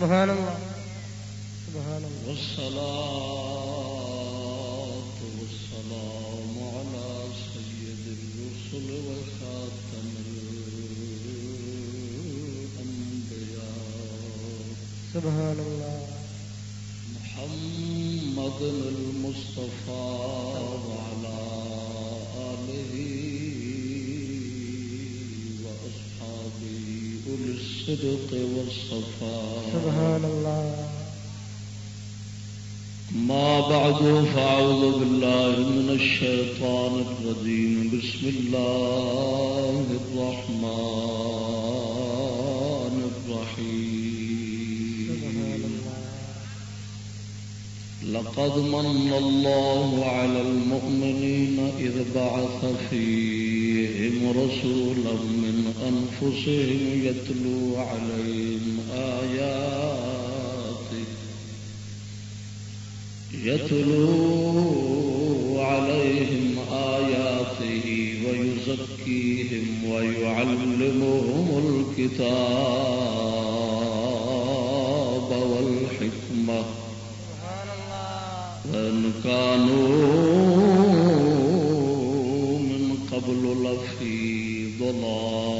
سبحان اللہ سبحان اللہ والصلاة والسلام على سيد الرسل وخاتم الأنبياء. سبحان الله. محمد المصطفى. الصدق والصفاء سبحان الله. ما بعد فأعوذ بالله من الشيطان الرجيم. بسم الله الرحمن الرحيم. سبحان الله. لقد من الله على المؤمنين إذ بعث فيهم رسولا من أنفسهم يتلو عليهم آياته يتلو عليهم آياته ويزكيهم ويعلمهم الكتاب والحكمة. وإن كانوا من قبل لفي ضلال.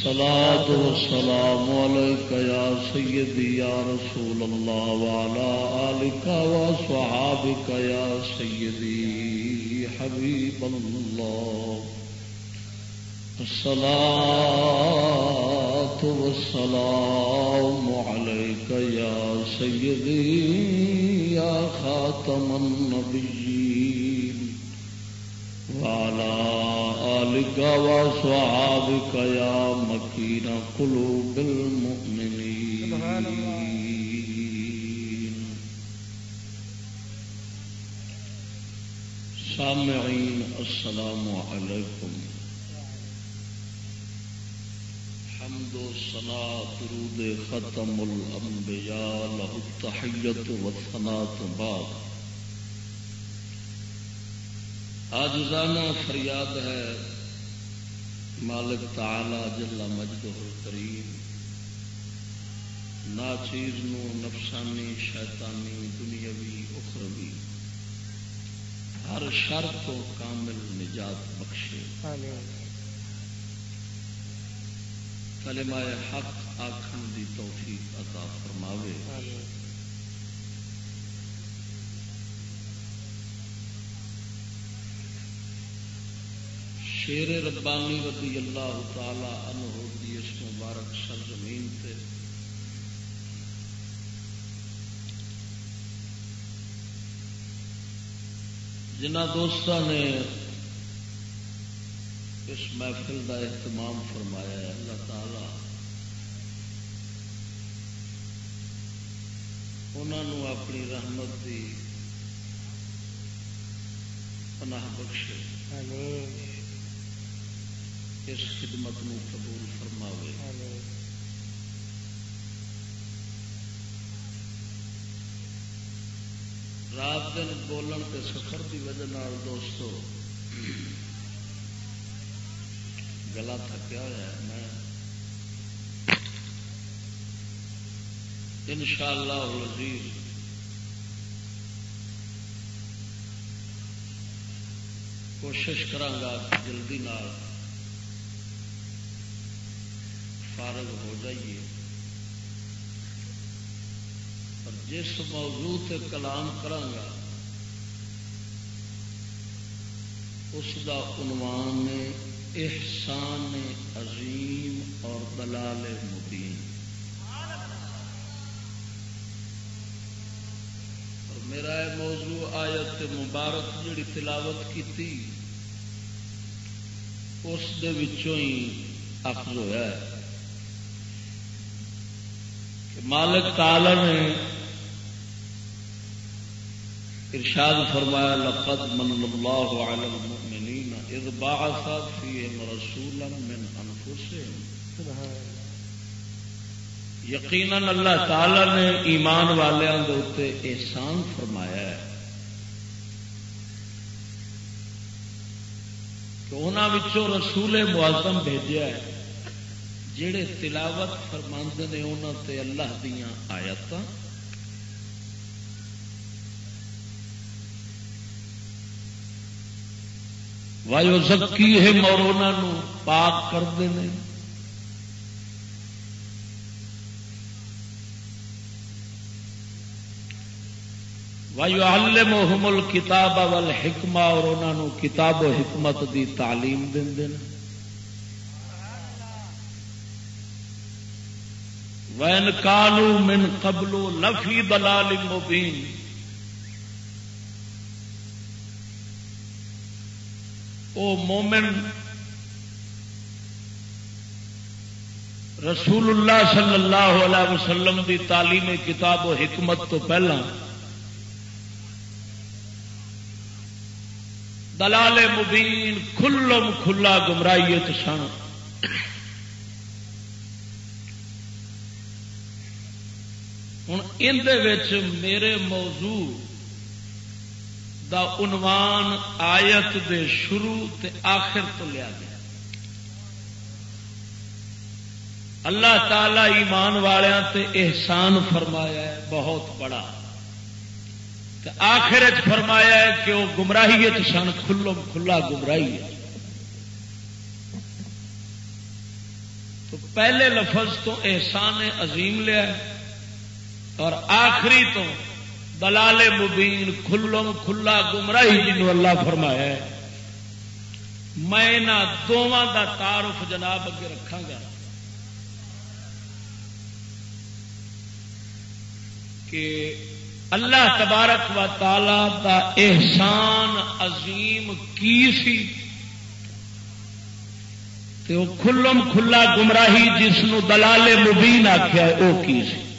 الصلاة والسلام عليك يا سيدي يا رسول الله وعلى آلك وصحابك يا سيدي حبيب الله. الصلاة والسلام عليك يا سيدي يا خاتم النبيين. وعلى آلك وصحابك يا مكين قلوب سبحان الله. المؤمنين سامعين، السلام عليكم حمد و الصلاة درود ختم الأنبياء له التحية والثناء بعد آج روزانہ فریاد ہے۔ مالک تعالی جل مجد کریم ناچیر نو نفسانی شیطانی دنیاوی اخروی۔ ہر شر تو کامل نجات بخشے۔ کلمہ حق آخر دی توفیق عطا فرماوے۔ شیر ربانی رضی اللہ تعالی عنہ دی اس مبارک سرزمین تے۔ جنہ دوستوں نے اس محفل کا اہتمام فرمایا ہے، اللہ تعالی۔ انہوں اپنی رحمت دی پناہ بخشے۔ اس خدمت نو قبول فرماوے۔ رات دن بولن کے سفر کی وجہ نال دوستو، گلا تھکیا ہوا ہے، میں ان شاء اللہ وزیر کوشش کرانگا کہ جلدی نال۔ فارغ ہو جائیے۔ اور جس موضوع تے کلام کرانگا اس دا عنوان احسان عظیم اور دلال مبین۔ اور میرا یہ موضوع آیت مبارک جڑی تلاوت کی اس دے وچوں ہی اخذ ہویا ہے۔ مالک تعالی نے ارشاد فرمایا، لقد من اللہ علی المؤمنین اذ بعث فیہم رسولا من انفسهم یقیناً اللہ تعالی نے ایمان والوں کے اتنے احسان فرمایا ہے کہ انہوں رسول معظم بھیجا ہے۔ جڑے تلاوت فرماند نے انہوں تے اللہ دیا آیات وایو زکی ہے اور انہوں پاک کرتے ہیں وایو علمہم الکتاب والحکمہ اور انہوں کتاب و حکمت دی تعلیم دیں وین کانو من قبلو لفی دلال مبین او مومن رسول اللہ صلی اللہ علیہ وسلم دی تعلیم کتاب و حکمت تو پہلا دلال مبین کھلم کھلا گمراہی سن ہوں اندر میرے موضوع دا عنوان آیت دے شروع تے آخر تو لیا گیا۔ اللہ تعالی ایمان والوں تے احسان فرمایا ہے، بہت بڑا۔ آخر چ فرمایا ہے کہ وہ گمراہی سن کھلو کھلا گمراہی ہے۔ تو پہلے لفظ تو احسان عظیم لیا اور آخری تو دلال مبین کھلم کھلا گمراہی جنو اللہ فرمایا ہے۔ میں دونوں کا تعارف جناب اگے رکھا گا کہ اللہ تبارک و تعالی دا احسان عظیم کی سی؟ تو کھلم کھلا گمراہی جس دلال مبین آخیا وہ کی سی؟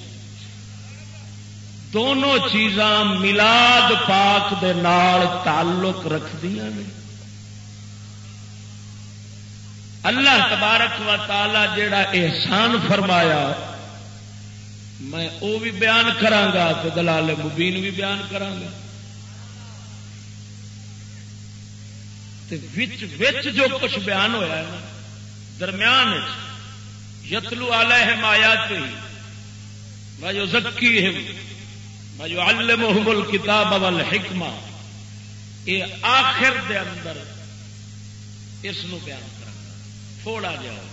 دونوں چیزاں ملاد پاک دے نال تعلق رکھدیا نے۔ اللہ تبارک و تعالی جیڑا احسان فرمایا، میں وہ بھی بیان کرا تو دلال مبین بھی بیان کرا وچ وچ جو کچھ بیان ہویا ہے نا، درمیان یتلو علیہم آیات ہی میں جو زکی ہے میں الکتاب والحکمہ یہ آخر دے اندر اس نو بیان کرا تھوڑا جاؤ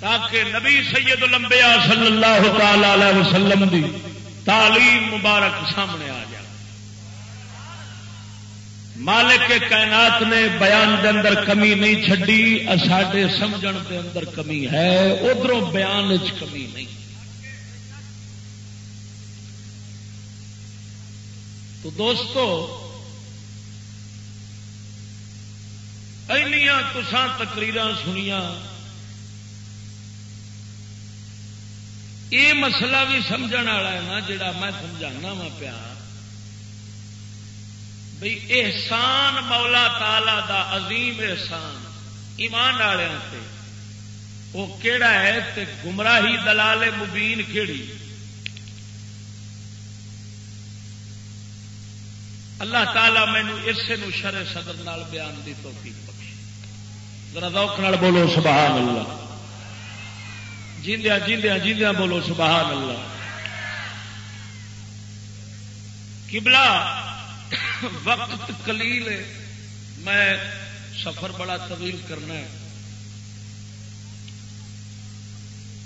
تاکہ نبی سید لمبیا صلی اللہ تعالی علیہ وسلم دی تعلیم مبارک سامنے آ جائے۔ مالک کائنات نے بیان دے اندر کمی نہیں چڈی ساڈے سمجھ دے اندر کمی ہے ادھر بیان چ کمی نہیں۔ تو دوستو، اینیاں تسان تقریر سنیاں، یہ مسئلہ بھی سمجھ والا ہے نا، جڑا میں سمجھانا وا پیا۔ بھائی احسان مولا تالا دا عظیم احسان ایمان والوں سے وہ کیڑا ہے تے گمراہی دلال مبین کیڑی؟ اللہ تعالی مینو اسے نو شر صدر نال بیان دی توفیق بخشی ذرا ذوق نال بولو، سبحان اللہ۔ جیندیا جیندیا جیندیا بولو، سبحان اللہ۔ کبلا وقت کلیل میں سفر بڑا طویل کرنا ہے۔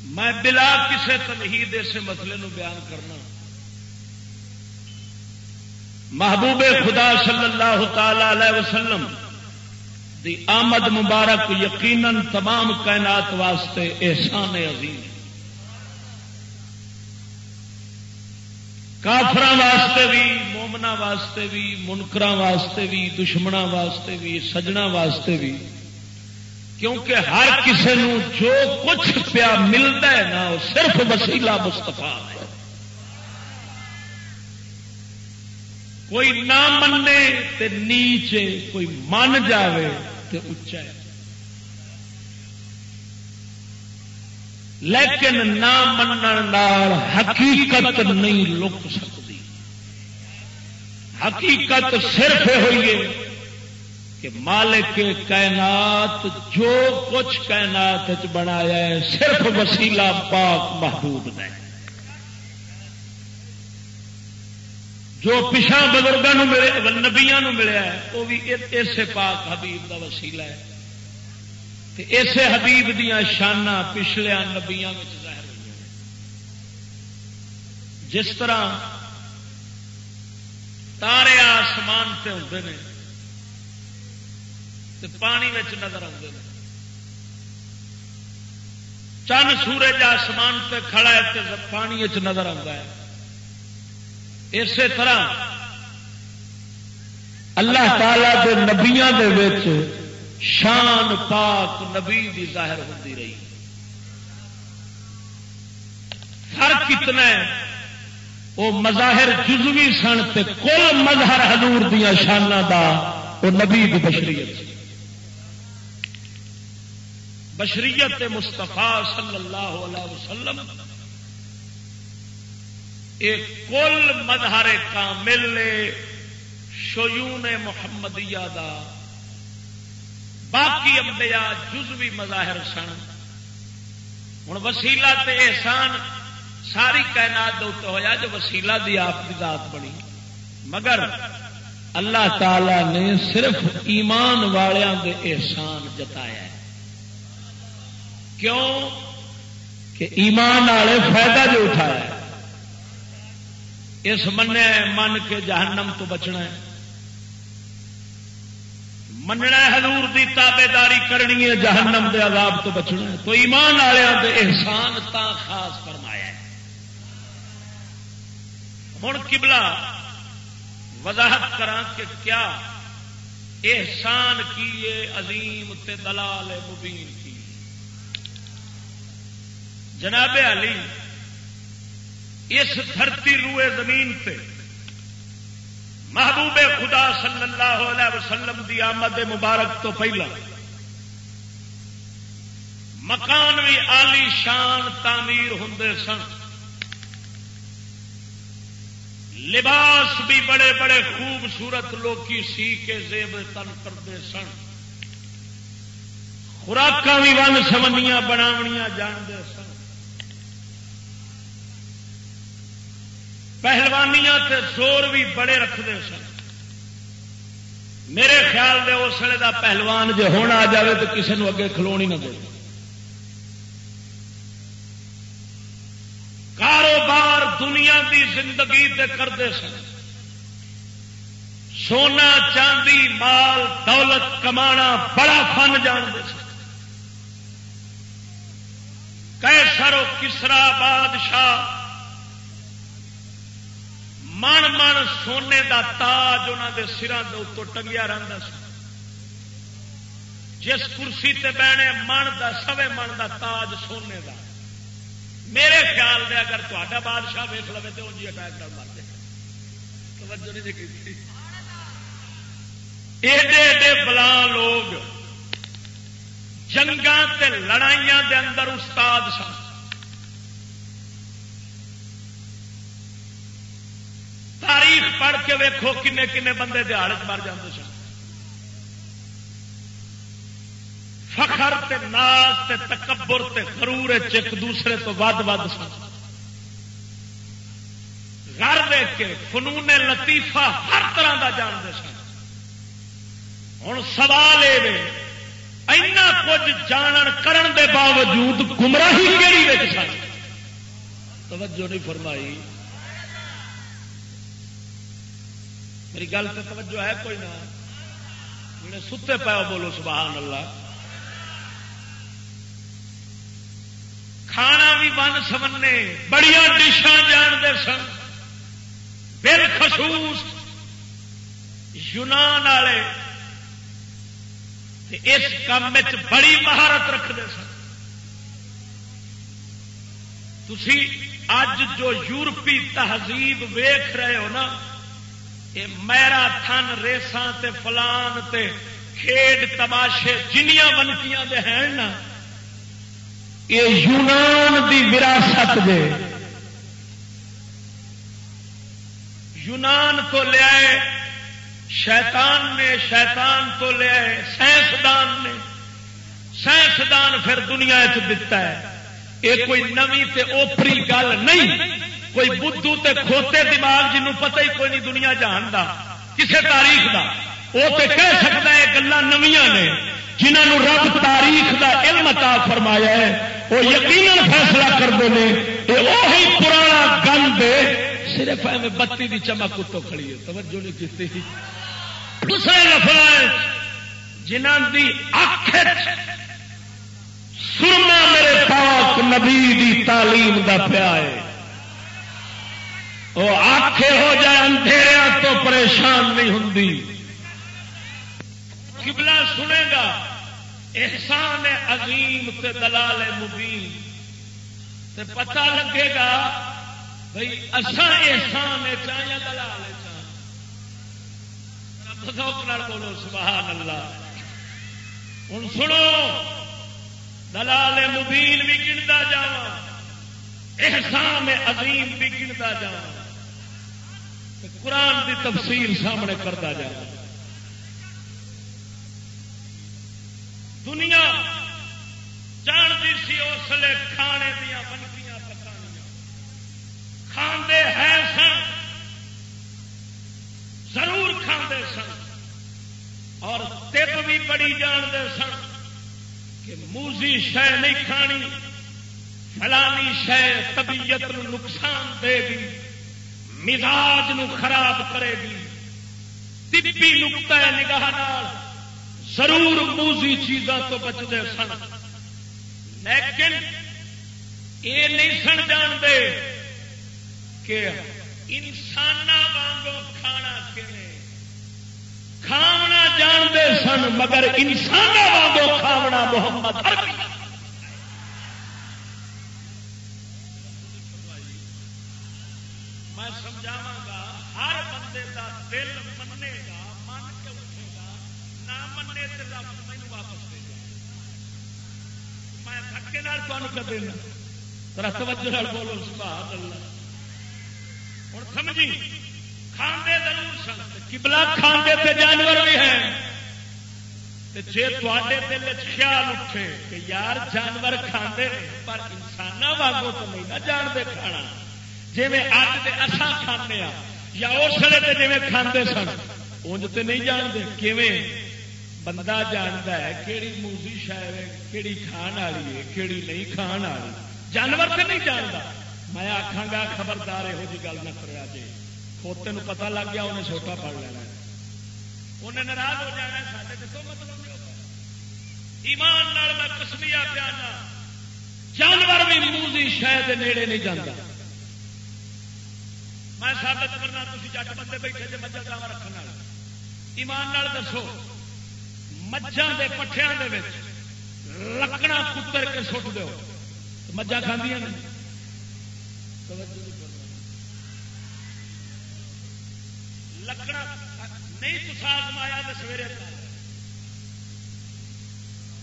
میں بلا کسی تمہید اسے مسئلے نو بیان کرنا۔ محبوب خدا صلی اللہ تعالی علیہ وسلم دی آمد مبارک یقیناً تمام کائنات واسطے احسان عظیم کافر واسطے بھی مومنا واسطے بھی منکر واسطے بھی دشمنا واسطے بھی سجنا واسطے بھی، کیونکہ ہر کسی نو جو کچھ پیا ملتا ہے نا، وہ صرف وسیلہ مستفا ہے۔ کوئی نہ منے تے نیچے کوئی من جاوے تے اچا ہے لیکن نہ من حقیقت نہیں لک سکتی۔ حقیقت صرف ہوئی ہے کہ مالک کائنات جو کچھ کائنات بنایا ہے، صرف وسیلہ پاک محبوب نے جو پچھا بزرگوں ملے نبیا ملیا ہے وہ بھی اسے پاک حبیب کا وسیلہ ہے۔ اسے حبیب دیا شانہ پچھلیا نبیا ظاہر ہوئی جس طرح تارے آسمان سے ہوتے ہیں پانی نظر آتے ہیں چند سورج آسمان سے کھڑا ہے پانی نظر آتا ہے۔ اسی طرح اللہ تعالی کے نبیا شان پاک نبی دی ظاہر ہوتی رہی۔ فرق کتنا ہے؟ وہ مظاہر جزوی سن تے کل مظہر حضور دیا شانہ دا وہ نبی دی بشریت۔ بشریت مستفا صلی اللہ علیہ وسلم ایک کل مظہر کامل شیون محمدیہ دا باقی امبیا جزوی مظاہر سن۔ ہوں وسیلا تے احسان ساری کائنات ہوا جو وسیلہ دی آپ کی ذات بنی۔ مگر اللہ تعالی نے صرف ایمان والوں دے احسان جتایا۔ ہے کیوں؟ کہ ایمان والے فائدہ جو اٹھایا۔ اس من من کے جہنم تو بچنا ہے۔ مننا حضور دی تابے داری کرنی ہے، جہنم دے عذاب تو بچنا ہے۔ تو ایمان والوں دے احسان تا خاص فرمایا ہے۔ ہوں کبلا وضاحت کرا کہ کیا احسان کیے عظیم تے دلال مبین کی۔ جناب علی اس دھرتی روئے زمین پہ محبوب خدا صلی اللہ علیہ وسلم دی آمد مبارک تو پہلا مکان بھی آلی شان تعمیر ہوں سن۔ لباس بھی بڑے بڑے خوبصورت لوکی سی کے زیب تن کرتے سن۔ خوراک بھی ون سمنیاں بناونیاں جانتے سن۔ پہلوانیاں تے زور بھی بڑے رکھتے سن۔ میرے خیال دے اس ویلے کا پہلوان جی ہونا آ جائے تو کسی نے اگے کھلو نہ دے۔ کاروبار دنیا دی زندگی تے کرتے سن۔ سونا، چاندی، مال، دولت کمانا بڑا فن جانتے سن۔ کیسر کسرا بادشاہ من من سونے دا تاج انہوں دے سران دے اتو ٹنگیا رہتا جس کرسی تے بہنے من دا سوے من دا تاج سونے دا میرے خیال دے اگر تا بادشاہ ویک لو تو جی اٹیک کر مر توجہ نہیں ایڈے ایڈے بلا لوگ جنگا لڑائیاں دے اندر استاد سن تاریخ پڑھ کے ویکو کنے کنے بندے دیہڑ مر جاتے سن۔ فخر تے ناز تے تکبر تے غرور ایک دوسرے تو ود ود سن۔ گھر دیکھ کے فنون لطیفہ ہر طرح کا جانتے سن۔ ہوں سوال یہ کچھ جان کرن دے باوجود گمراہی کہڑی سن؟ توجہ نہیں فرمائی۔ میری گل تو توجہ ہے، کوئی نہ۔ جڑے ستے پاؤ بولو، سبحان اللہ۔ کھانا بھی بن سمنے بڑی ڈشاں جانتے سن۔ بالخصوص یونان والے۔ اس کام بڑی مہارت رکھتے سن۔ تھی اج جو یورپی تہذیب ویخ رہے ہو نا یہ میرا تھن ریساں تے فلان تے کھیڈ تماشے جنیاں بنکیاں دے ہیں نا۔ یہ یونان دی وراثت دے۔ یونان تو لیا شیطان نے، شیطان تو لیا سائنسدان نے۔ سائنسدان پھر دنیا چ ہے۔ یہ کوئی نوی تے اوپری گل نہیں۔ کوئی بدھو تے کھوتے دماغ جنوں پتہ ہی کوئی نہیں دنیا جان دا، کسے تاریخ دا۔ وہ تے کہہ سکتا ہے گلا نویاں نے جنہوں رب تاریخ دا علم عطا فرمایا ہے، وہ یقیناً فیصلہ کرتے ہیں یہ وہی پرانا گند صرف ایویں بتی دی چمک اتو کھڑی ہے۔ توجہ نہیں کی دوسرے لفظ جنہ دی اکھ سرما میرے پاک نبی دی تعلیم دا پیا ہے۔ وہ آخے ہو جائے اندھیرا تو پریشان نہیں ہوں کبلا سنے گا، احسان عظیم تے دلال مبین۔ تے پتہ لگے گا بھائی اصا احسان چاہ دلال چاہ بولو، سبحان اللہ۔ ہوں سنو، دلال مبین بھی گنتا جا احسان عظیم بھی گنتا جا قرآن کی تفصیل سامنے کرتا جا دنیا جانتی سی اس لیے کھانے دیا بنکیاں پکانیاں۔ کھانے ہیں سن۔ ضرور کھانے سن۔ اور تب بھی بڑی جانتے سن کہ موزی شہ نہیں کھانی، فلانی شہ طبیعت نقصان دے گی مزاج نو خراب کرے گی۔ طبی نکتا ہے نگاہ ضرور موزی چیزاں تو بچتے سن۔ لیکن یہ نہیں سن جانتے کہ انسان وانگو کھانا کھے کھاونا جانتے سن، مگر انسان واگو کھاونا محمد سمجھاوا گا ہر بندے کا دل منے گا من کے اٹھے گا، نہ منے تو رب مینو واپس دے گا میں دھکے تمہیں کر دینا ترا توجہ بولو، سبحان اللہ۔ ہوں سمجھی؟ کھانے ضرور سن۔ کبلا کھانے تے جانور بھی ہیں۔ جی تے دل خیال اٹھے کہ یار جانور کھانے پر انسان واگو تو نہیں نہ جانتے کھانا۔ جی اج کے اصا کھانے ہاں یا اس وقت جی کھانے سن انج تو نہیں جانتے، کیویں؟ بندہ جانتا ہے کہڑی موزی شاید کہڑی کھان والی ہے کہڑی نہیں کھان والی۔ جانور تو نہیں جانتا۔ میں آخا گا، خبردار یہو جی گل نہ کرا جی کھوتے پتا لگ گیا انہیں چھوٹا پڑ لینا انہیں ناراض ہو جانا سارے تو مطلب ایمان میں کسمیا پیانا۔ جانور بھی موزی شاید نیڑے نہیں جانا میں سابت کرنا تھی جٹ بندے بیٹھے جی مجھا گاوا رکھنے والا ایمان دسو مجھا کے پٹھیا لکڑا کتر کے سٹ دو مجھا کھانا لکڑا نہیں تو آزمایا تو سویرے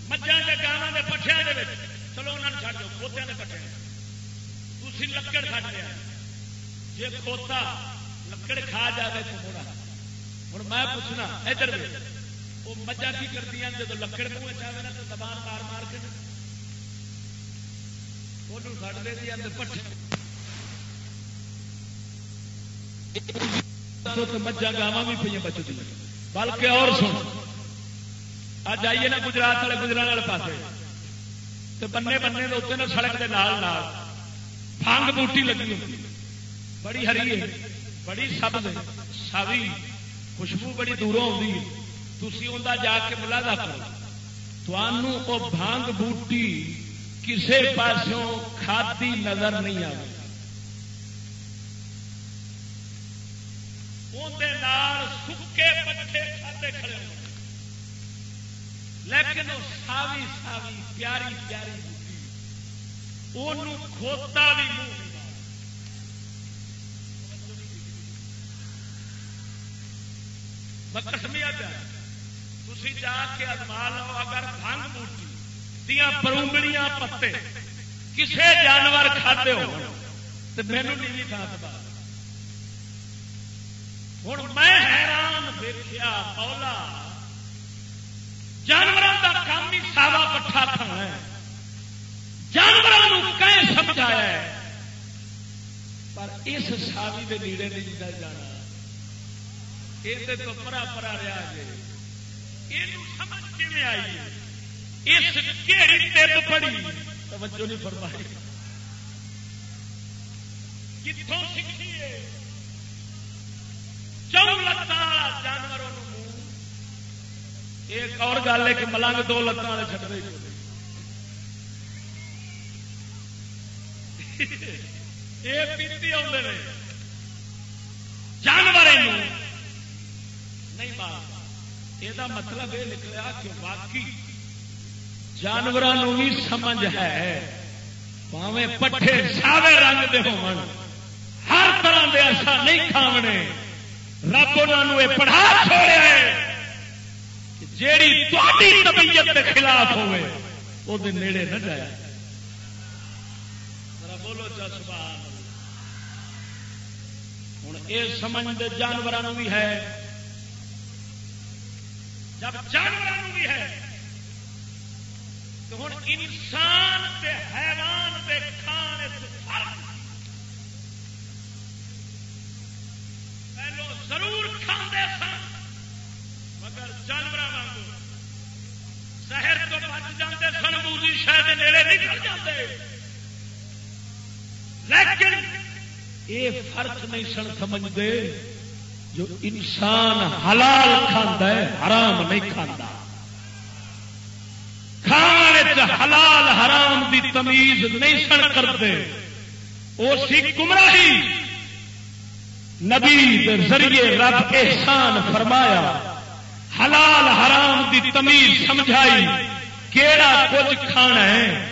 مجھا کے گاوا کے پٹھیا چلو انہوں نے چڑھ دو کھوتیا کے پٹھے تھی لکڑ کٹ جی کھوتا، لکڑ کھا جائے تو موڑا ہوں میں پوچھنا، ادھر وہ مجھا کی کرتی ہیں؟ جب لکڑ منہ چاہے نا، تو دبان مار مار کے وہ کٹ دے دیا پٹھے۔ مجھا گاوا بھی پہ بچتی بلکہ اور سن اج آئیے نا گجرات والے گجرات والے پاس تو بننے بننے اتنے نا سڑک کے نال فنگ بوٹی لگی ہوتی بڑی ہری بڑی سب ساوی، خوشبو بڑی دوروں آتی تھی انہیں جا کے ملازا کرو۔ تو بھانگ بوٹی کسی پاسوں کھاتی نظر نہیں آئی سکے پٹھے کھاتے کھڑے لیکن وہ ساوی ساوی پیاری پیاری کھوتا بھی منہ کسمیا پیا۔ تھی جا کے ازما لو، اگر بھنگ بوٹی دیا پروگڑیاں پتے، کسے جانور کھاتے ہو تو مینو نہیں کھا ہوں میں حیران دیکھا مولا جانوروں کا کام ہی ساوا پٹھا کھانا ہے۔ جانوروں کہیں سمجھایا ہے، پر اس ساوی کے نیڑے نہیں جانا۔ یہ تو پرا پرا رہا جی یہ سمجھ کیون آئی اس کہڑی تب پڑی؟ توجہ نہیں فرمائی۔ کتوں چون جانوروں ایک اور گل ہے کہ ملنگ دو لتان والے چڑھ رہے یہ پیتی آتے جانور نہیں بات یہ مطلب یہ نکلا کہ باقی جانوروں بھی سمجھ ہے۔ پاوے پٹھے سارے رنگ دے ہو ہر طرح دے ایسا نہیں کھاونے۔ رب انہوں پڑھا چھوڑیا جیڑی تاری طبیعت کے خلاف ہوئے وہ نیڑے نہ جائے بولو چسبان ہوں یہ سمجھ جانوروں بھی ہے۔ جب جانوروں بھی ہے، تو ہوں انسان کے حیران کے کھانے پہلو ضرور کھانے سن، مگر جانور شہر تو بچ جاتے سن بوجی شہر نیڑے نکل جاتے لیکن یہ فرق نہیں سن سمجھتے جو انسان حلال کھانا ہے، حرام نہیں کھانا کھانے حلال حرام دی تمیز نہیں سن کرتے وہ سی گمراہی۔ نبی ذریعے رب احسان فرمایا، حلال حرام دی تمیز سمجھائی، کیڑا کچھ کھانا ہے،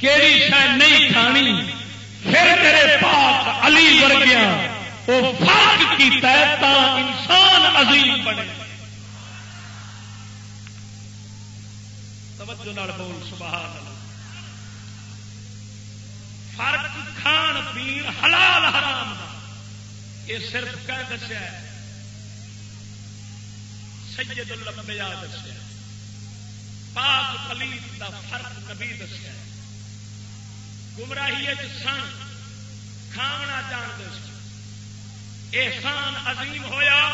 کیڑی شاید نہیں کھانی، پھر میرے پاس علی ورگیا وہ فرق کیتا ہے تا انسان عظیم بنے۔ توجہ بول، سبحان فرق کھان پین حلال حرام یہ صرف کہ دسیا سید الانبیاء دسیا پاک پلیت دا فرق نبی دسیا گمراہی سن کھانا جانتے سن۔ احسان عظیم ہویا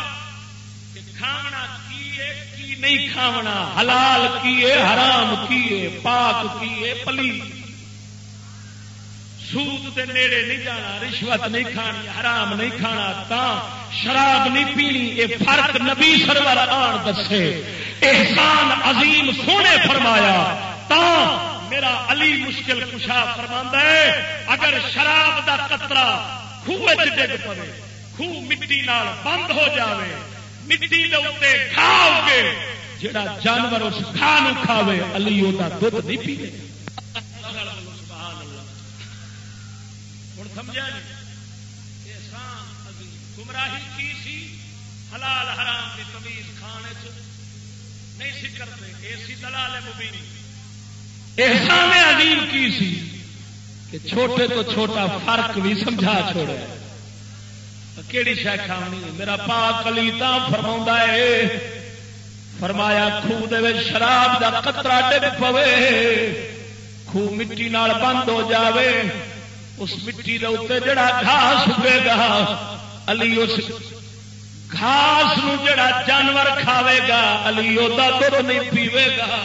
کہ کھانا کیے کی نہیں کھاونا؟ حلال کیے حرام کیے پاک کیے پلی۔ سود کے نیڑے نہیں جانا، رشوت نہیں کھانی، حرام نہیں کھانا تا شراب نہیں پینی یہ فرق نبی سرور آن دسے۔ احسان عظیم سونے فرمایا تا میرا علی مشکل کشا فرما ہے، اگر شراب دا قطرہ خوہ ڈگ پڑے۔ خوہ مٹی نال بند ہو جاوے، مٹی دے کھاؤ گے جڑا جانور اس کھان کھاوے، علی وہ دھد نہیں سمجھا جی؟ گمراہی کی سی؟ حلال حرام کی تمیز کھانے نہیں سی کرتے ایسی دلال احسان عظیم کی سی؟ کہ چھوٹے تو چھوٹا فرق بھی سمجھا چھوڑے۔ کہڑی شہ کھانی؟ میرا پا کلیتا فرما ہے، فرمایا خوہ شراب دا قطرہ ڈگ پوے، خوہ مٹی نال بند ہو جاوے، اس مٹی کے اتنے جڑا گھاس اگے گا، علی اس گھاس نو جڑا جانور کھاوے گا، علی وہ دور نہیں پیوے گا۔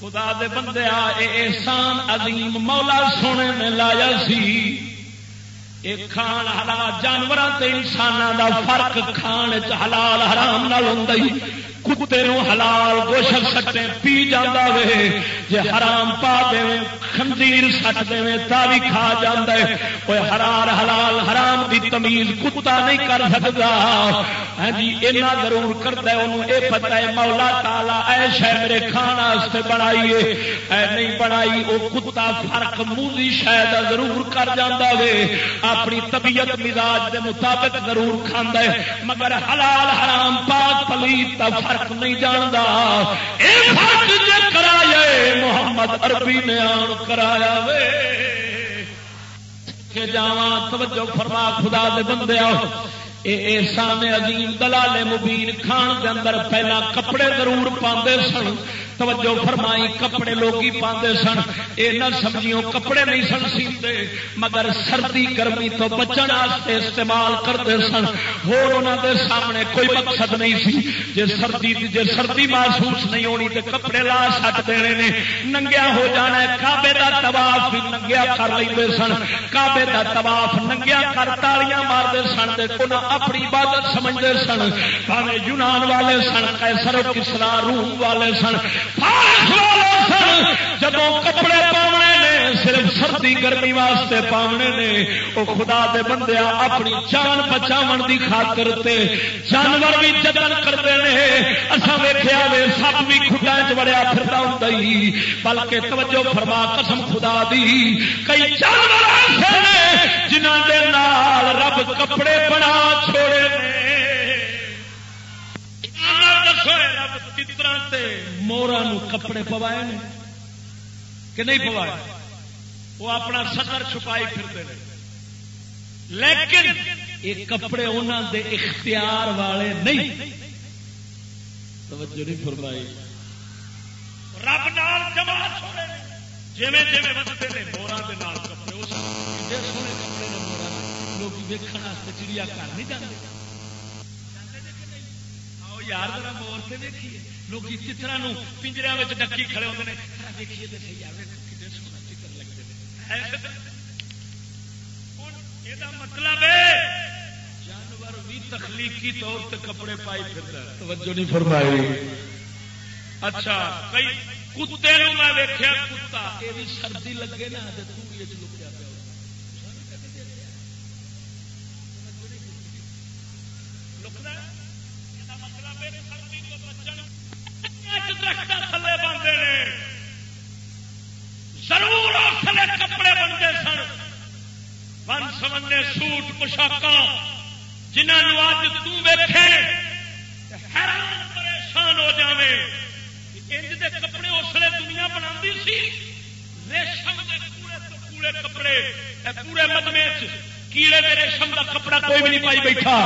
خدا دے بندے آ احسان عظیم مولا سونے نے لایا سی۔ کھان حلال جانور انسانوں کا فرق کھان حلال حرام نال ہوں کتے نو حلال گوشت سٹے، پی جانا وے۔ جے حرام پا دے، خنزیر سٹ دے، تا بھی کھا جاندے کوئی حرار حلال، حرام دی تمیز کتا نہیں کر سکتا ہاں جی اینا ضرور کرتا ہے انہوں اے پتہ ہے، مولا تالا اے شہ میرے کھانا سے بنائیے اے نہیں بنائی، او کتا فرق موزی شاید ضرور کر جاندہ وے۔ اپنی طبیعت مزاج دے مطابق ضرور کھاندہ ہے۔ مگر حلال حرام پاک پلیت تا فرق نہیں جاندا۔ اے فرق جے کرائے محمد عربی نے آن کرایا وے۔ کہ جاواں، توجہ فرما، خدا دے بندے آؤ احسان عظیم، دلال مبین کھان دے اندر پہلا کپڑے ضرور پاندے سن۔ توجہ فرمائی، کپڑے لوگی پاندے سن۔ اے نہ سمجھیوں کپڑے نہیں سن سیتے مگر سردی گرمی تو بچن واسطے استعمال کرتے سن۔ ہور دے سامنے کوئی مقصد نہیں سی۔ جے سردی جے سردی محسوس نہیں ہونی تے کپڑے لا سٹ دینے نے۔ ننگیا ہو جانا ہے، کعبے دا طواف بھی ننگیا کر لیندے سن۔ کعبے دا طواف ننگیا کر تالیاں ماردے سن تے اپنی عبادت سمجھتے سن۔ پاوے یونان والے سن کیسر کسرا، روم والے سن۔ والے سن جب کپڑے پاونے نے، صرف سردی گرمی واسطے پاونے نے۔ وہ خدا دے بندے اپنی جان بچاو دی خاطر تے جانور بھی جتن کرتے ہیں اصا ویخیا وے سب بھی خدا چڑیا پھرتا ہوں بلکہ توجہ فرما، قسم خدا دی۔ کئی جانور ایسے جنہوں کے نال رب کپڑے بنا چھوڑے نے۔ رب کس طرح تے مورا کپڑے پوائے نے۔ کہ نہیں پوائے وہ اپنا سطر چھپائی پھرتے ہیں لیکن یہ کپڑے انہوں دے اختیار والے نہیں۔ توجہ نہیں فرمائی۔ رب نال جمع چھوڑے جی جی ودتے ہیں مورا کے نال کپڑے، اس سونے کپڑے نے مورا لوگ ویکن چڑیا گھر نہیں جاتے یار ذرا مور سے دیکھیے لوگ چترا پنجریا ڈکی کھڑے ہوتے ہیں دیکھیے تو صحیح یار سونا چتر لگتے مطلب جانور بھی تخلیقی طور سے کپڑے پائی پھرتا توجہ نہیں فرمائی اچھا کئی کتے میں ویکیا کتا یہ سردی لگے نا تو لکیا پیا لکنا تھلے بنتے ہیں ضرور تھلے کپڑے بنتے سن بن سمنے سوٹ پوشاک جنہوں اج تیکھے حیران پریشان ہو جائے انج دے کپڑے اس لیے دنیا بنا سی؟ ریشم دے پورے تو پورے کپڑے پورے مدمے کیڑے دے ریشم کا کپڑا کوئی بھی نہیں پائی بیٹھا۔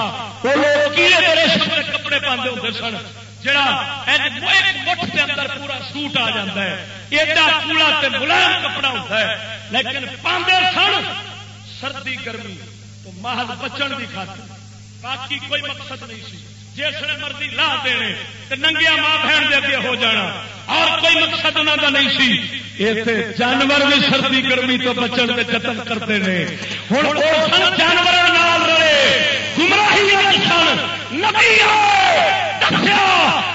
وہ لوگ کیڑے دے ریشم کے کپڑے پاندے ہوتے سن۔ جڑا مٹھ کے اندر پورا سوٹ آ جاتا ہے۔ ایڈا کوڑا تے ملائم کپڑا ہوتا ہے۔ لیکن پاندے سن سردی گرمی۔ تو محل بچن کی خاطر۔ باقی کوئی مقصد نہیں سی۔ جس نے مرضی لا دینے ننگیا ماں بہن دے کے ہو جانا، اور کوئی مقصد انہوں کا نہیں سی۔ جانور بھی سردی گرمی تو بچن کے جتن کرتے ہیں ہوں جانور رلے۔ گمراہی سن۔ نبی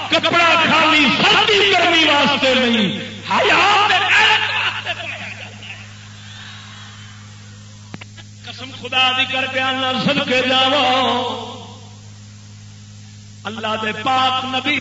کپڑا خالی سردی گرمی واسطے نہیں۔ قسم خدا دی کر بیان سن کے جاؤ اللہ دے پاک نبی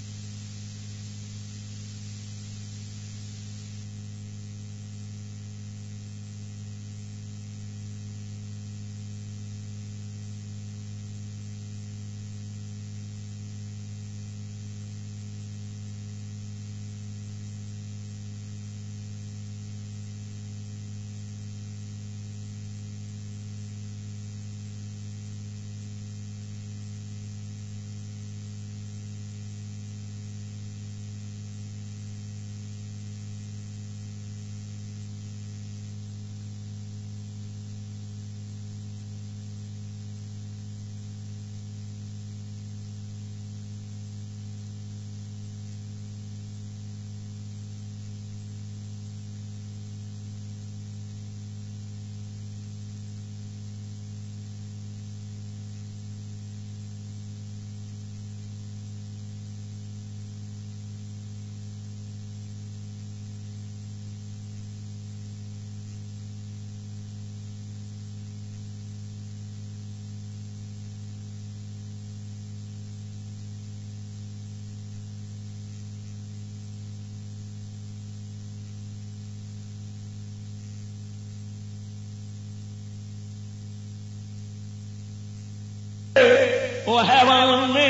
وہ حیوان نے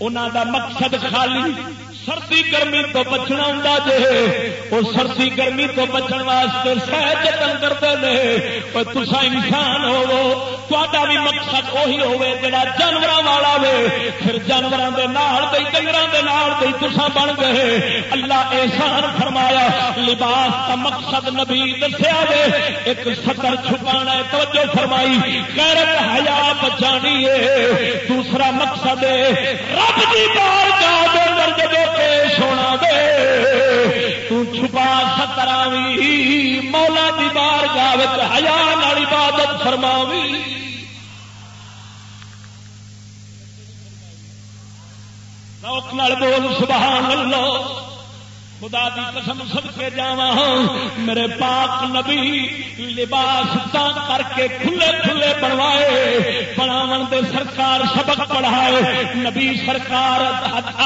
انہوں دا مقصد خالی سردی گرمی تو بچنا ہوں جے، وہ سردی گرمی تو بچن واسطے سہج کرتے ہیں تسا انسان ہوو تا بھی مقصد وہی ہوے جڑا جانور والا وے پھر جانوروں کے نال دئی ڈنگر کے نال دئی تسا بن گئے اللہ احسان فرمایا لباس کا مقصد نبی دسیا وے ایک سطر چھپانا ہے توجہ فرمائی غیرت حیا بچانی ہے دوسرا مقصد ہے رب کی بات چھپا سترا مولا دی بار گاوت ہیا نال عبادت فرماوی۔ روک نال بول، سبحان اللہ۔ خدا دی قسم سب کے جا ہاں، میرے پاک نبی لباس تا کر کے کھلے کھلے بنوائے بناو دے سرکار سبق پڑھائے، نبی سرکار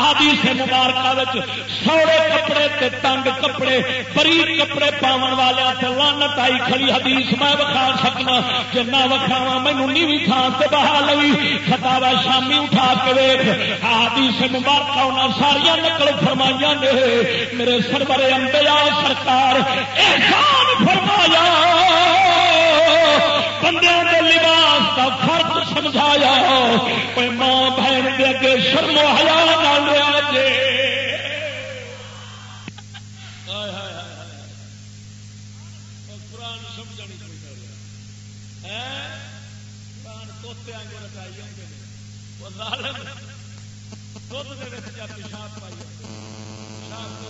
آدی سے مبارکہ سوڑے کپڑے تے تنگ کپڑے بری کپڑے پاون والے لانت آئی کھڑی حدیث، میں وکھا سکنا کہ نہ وکھاوا مینو نیوی تھان سے بہا لوی فتاوا شامی اٹھا کے ویخ آدی سے مبارکہ انہیں ساریا نقل فرمائیاں نے میرے سرور انبیاء سرکار، احسان فرمایا۔ بندے کے لباس کا فرق سمجھایا۔ کوئی ماں بہن دے اگے شرم حیا نہ لیا جے۔ قرآن سمجھنی چاہیے قرآن توتے آگے رکھائی آگے دھد پیشاب پائی پیشاب کو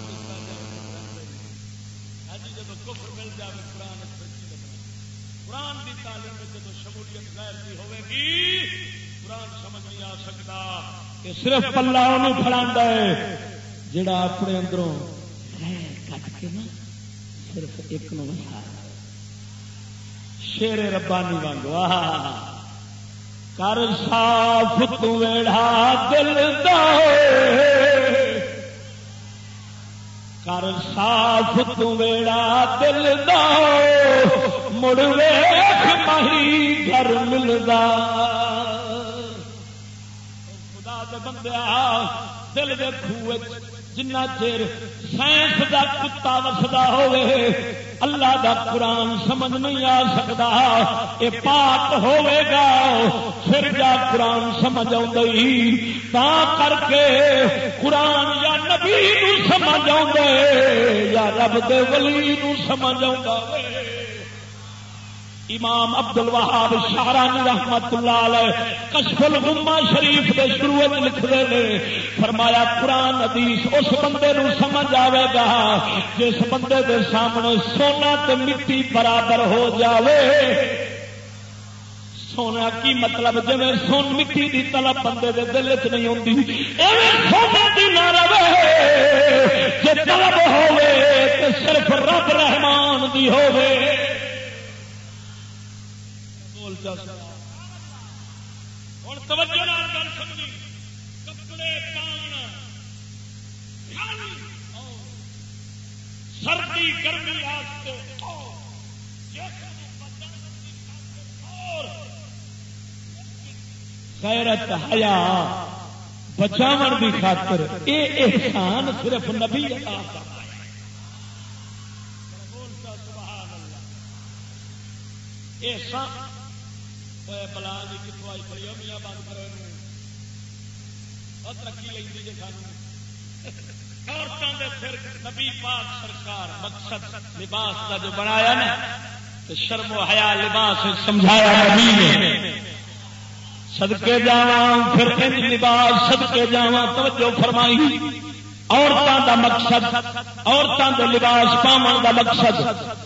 جب کفر مل جائے قرآن قرآن کی تعلیم جب شمولیت غیر کی ہوے گی، قرآن سمجھ نہیں آ سکتا۔ کہ صرف پلا ان فڑا ہے، جڑا اپنے اندروں کٹ کے نا، صرف ایک نو وسا شیر ربانی وانگو کر صاف، تو ویڑا دل دے کر صاف تیڑا دل دو مڑ ویخ مہی گھر ملدا خدا دے بندیا دل دے خوہ جنہ چر سائنس دا کتا وسدا ہوئے اللہ دا قرآن سمجھ نہیں آ سکتا۔ یہ پاک ہوئے گا، پھر جا قرآن سمجھ تا کر کے قرآن یا نبی نو سمجھ آ یا رب دے ولی نو سمجھ آ امام عبد الوہاب شارانی رحمت اللہ علیہ کشف الغمہ شریف کے شروع لکھتے ہیں۔ فرمایا، قرآن حدیث اس بندے نو سمجھ آئے گا جس بندے دے سامنے سونا تے مٹی برابر ہو جاوے۔ سونا کی مطلب جی سون مٹی دی طلب بندے دے دل چ نہیں ہوتی سونا کی نہ رہے۔ جی طلب ہوے تو صرف رب رحمان دی ہوے ہوں توجہ گل سمجھی۔ کپڑے سردی، گرمی غیرت حیا بچاو کی خاطر یہ احسان صرف نبی عطا احسان بلا جی کتوں آئی پڑی میاں بند کرو بہت ترقی لگتی جی سان عورتوں کے پھر نبی پاک سرکار مقصد لباس کا جو بنایا نا تو شرم و حیا لباس سمجھایا نبی نے۔ سدکے جا پھر انج لباس سدکے جا توجہ فرمائی۔ عورتوں کا مقصد عورتوں کے لباس پاون کا مقصد،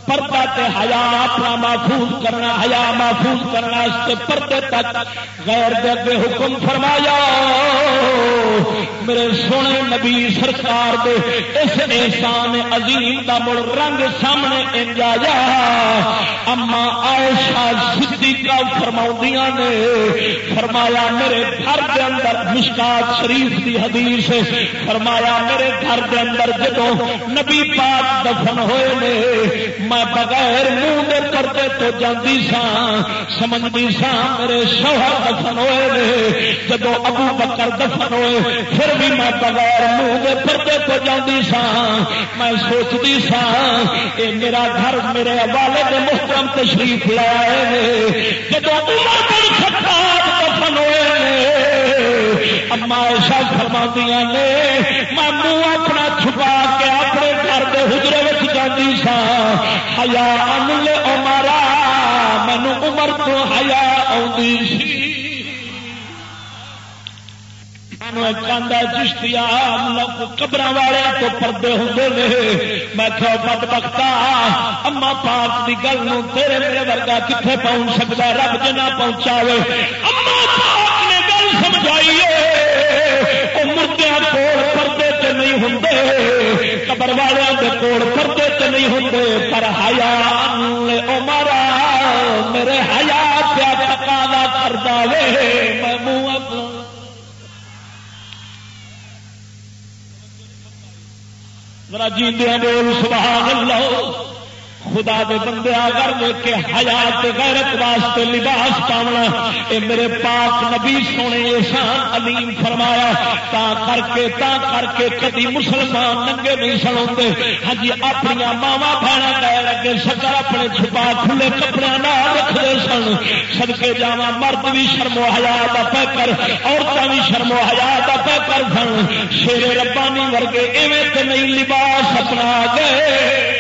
پردہ تے حیا اپنا محفوظ کرنا، حیا محفوظ کرنا اس کے پردے تک غیر دے حکم فرمایا۔ میرے سونے نبی سرکار دے اس احسان عظیم دا مڑ رنگ سامنے انجایا اما عائشہ صدیقہ فرماؤں نے فرمایا، میرے گھر کے اندر مشکات شریف دی حدیث فرمایا میرے گھر دے اندر جدو نبی پاک دفن ہوئے نے، میں بغیر منہ دے پردے تو جاندی سا سمجھتی سا میرے شوہر دفن ہوئے نے۔ جدو ابو بکر دفن ہوئے، پھر بھی میں بغیر منہ دے پردے تو جاندی سا میں سوچتی سا اے میرا گھر میرے والے دے محترم تشریف لائے جدو عمر بن خطاب دفن ہوئے اما ایسا فرما نے میں منہ اپنا چھپا کے اپنے گھر کے حجرے جاتی سا۔ ہیا ان امارا مینو عمر تو ہیا آتی سی۔ چشتیا قبر والے تو پردے ہوں میں کہو، بد بختا اما پاک کی گل تیرے میرے ورگا کتنے پہنچ سکتا رب جنا پہنچا اما پاک نے گل سمجھائیے وہ مردیا کول پردے تے نہیں ہوں قبر والوں کے کول پردے تے نہیں ہوں پر ہیا مارا، میرے ہیا پیا تکالا کر دے میں منہ اپنا ذرا جیندیا بول سبحان اللہ۔ خدا دے بندے آگر لے کے حیات غیرت واسطے لباس پاونا۔ اے میرے پاک نبی سونے احسان علیم فرمایا، تا کر کے تا کر کے کدی مسلمان ننگے نہیں سنوتے ہاں جی اپنی ماوا بہنا گئے لگے سکر اپنے چھپا کھلے کپڑے نہ رکھتے سن۔ سدکے جا مرد بھی شرم و حیا کا پہ کر عورتیں بھی شرم و حیا کا پہ کر سن۔ شیر ربانی ورگے ایویں تو نہیں لباس اپنا گئے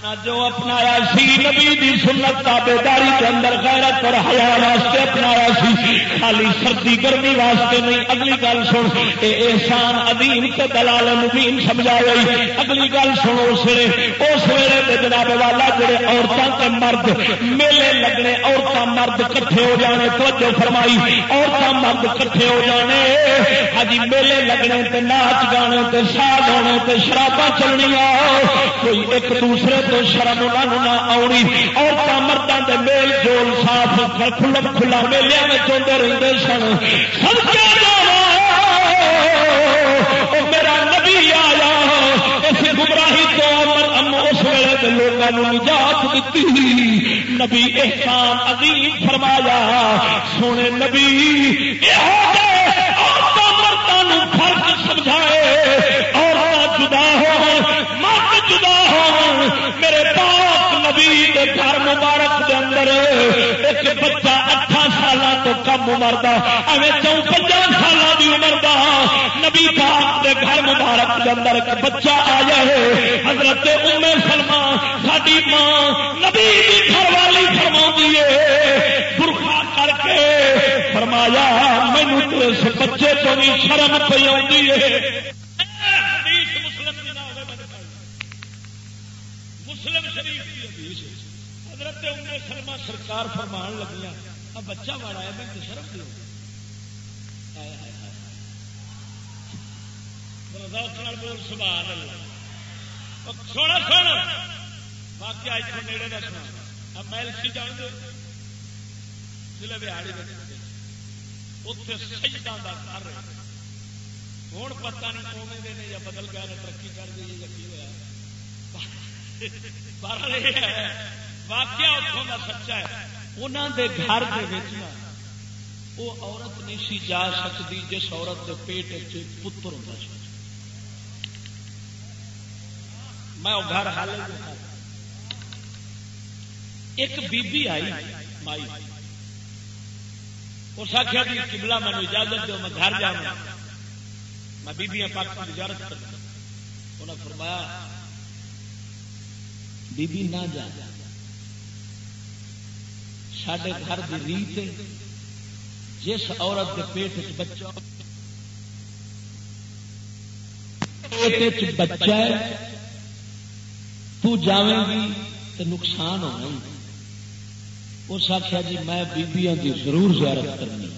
جو اپنایا سی نبی دی سنت تابے داری کے اندر غیرت اور حیا واسطے اپنایا سی خالی سردی گرمی واسطے نہیں۔ اگلی گل سن، اے احسان عظیم تے دلال مبین سمجھا گئی اگلی گل سنو اس ویلے اس ویلے تے جناب والا جڑے عورتاں تے مرد، میلے لگنے عورتاں مرد کٹھے ہو جانے۔ توجہ فرمائی، عورتاں مرد کٹھے ہو جانے۔ ہجی میلے لگنے تے ناچ گانے تے ساگ ہونے تے شراباں چلنیاں۔ کوئی ایک دوسرے تو شرم انہوں نہ آنی عورتیں مردوں کے میل جول صاف کھلا کھلا میلے میں چاہتے رہتے سن۔ سب میرا نبی آیا۔ اس گمراہی تو اس ویلے لوگوں نجات دیتی نبی احسان عظیم فرمایا۔ سونے نبی عورتوں نبی کے گھر مبارک کے اندر ایک بچہ اٹھا سال تو کم عمر کا ایویں چون پنجا سال کی عمر کا نبی پاک کے گھر مبارک کے اندر ایک بچہ آیا ہے حضرت ام سلمہ ساری ماں نبی کی گھر والی فرما ہے۔ برخا کر کے فرمایا مینو تو اس بچے تو بھی شرم پی آتی ہے مسلم شریف کی حدیث حضرت ام سلمہ سرکار فرمان لگیا اب بچہ مارا ہے میں شرف دوں سونا سونا۔ باقی اج تو نیڑے کا سنا۔ اب میں لکھی جان دو ضلع بہاڑی اتنے سجدہ کا کر رہے ہوں پتا نہیں قومی نے یا بدل گیا ترقی کر دی یا کی ہوا بارہ واقعہ اتوں کا سچا ہے۔ انہوں دے گھر وہ عورت نہیں سی جا سکتی جس عورت کے پیٹ پتر ہوتا سی۔ میں وہ گھر حال ایک بی بی آئی، مائی۔ اس آخیا کہ کملا مجھے اجازت دو، میں گھر جا میں بیبیاں پاک تجارت کرتا انہیں فرمایا بی بی نہ جا۔ سڈے گھر کی ریت جس عورت کے پیٹ بچہ پیٹ بچہ ہے تو جاویں گی تو نقصان ہونا ہی اس آخیا جی میں بیبیاں کی ضرور زیارت کرنی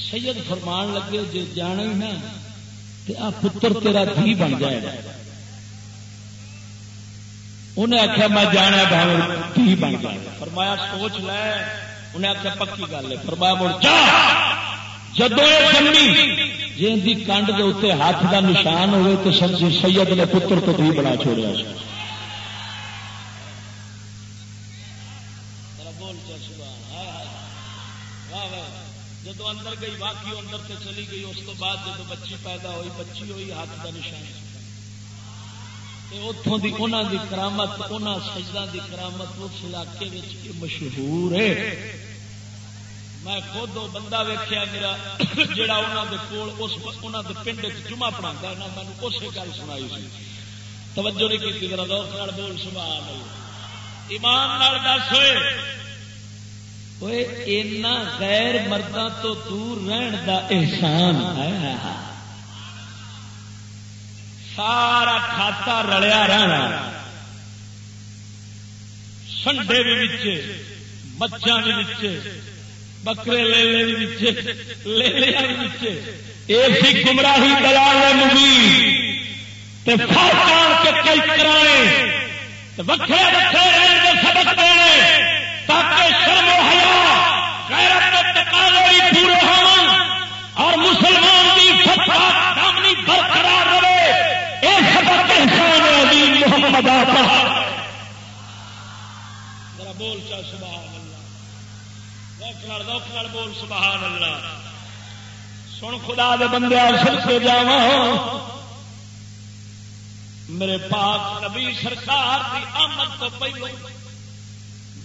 سید فرمان لگے جی جانا ہی نا تو آ پتر تیرا دھی بن جائے گا انہیں آخیا میں جانا بھائی دھی بن جائے گا فرمایا سوچ لے۔ انہیں آخیا پکی گل ہے۔ فرمایا مڑ جا۔ جدو یہ جمی جن کی کنڈ کے اتنے ہاتھ کا نشان ہوئے تو سمجھی سید نے پتر تو بھی بڑا چھوڑیا جدو اندر گئی باقی اندر تے چلی گئی اس بعد جب بچی پیدا ہوئی بچی ہوئی ہاتھ کا نشان۔ اتوں کی انہوں کی کرامت انہوں سجدہ کی کرامت اس علاقے مشہور ہے۔ میں خود وہ بندہ ویکیا میرا جڑا انہوں کول اس انہوں دے پنڈ جمعہ پڑھا میں اسی گل سنائی سی۔ توجہ نہیں کی ذرا دور بول، سبحان ایمان دس ہوئے۔ اینا غیر مردوں تو دور رہن دا احسان ہے۔ سارا کھاتا رلیا رہنا سنڈے بھی بچا بھی بکرے لے لے لے ایسی گمراہی دلال مبی کے کئی کرانے وکرے وکرے سبق دے تاکہ شرم و حیا غیرت تقاضے پورے ہون اور مسلمان کی فتوا محمد آتا بول چا، سبحان اللہ۔ روک بول، سبحان اللہ۔ سن خدا دے بندے سر کے میرے پاک نبی سرکار کی آمد تو پہلو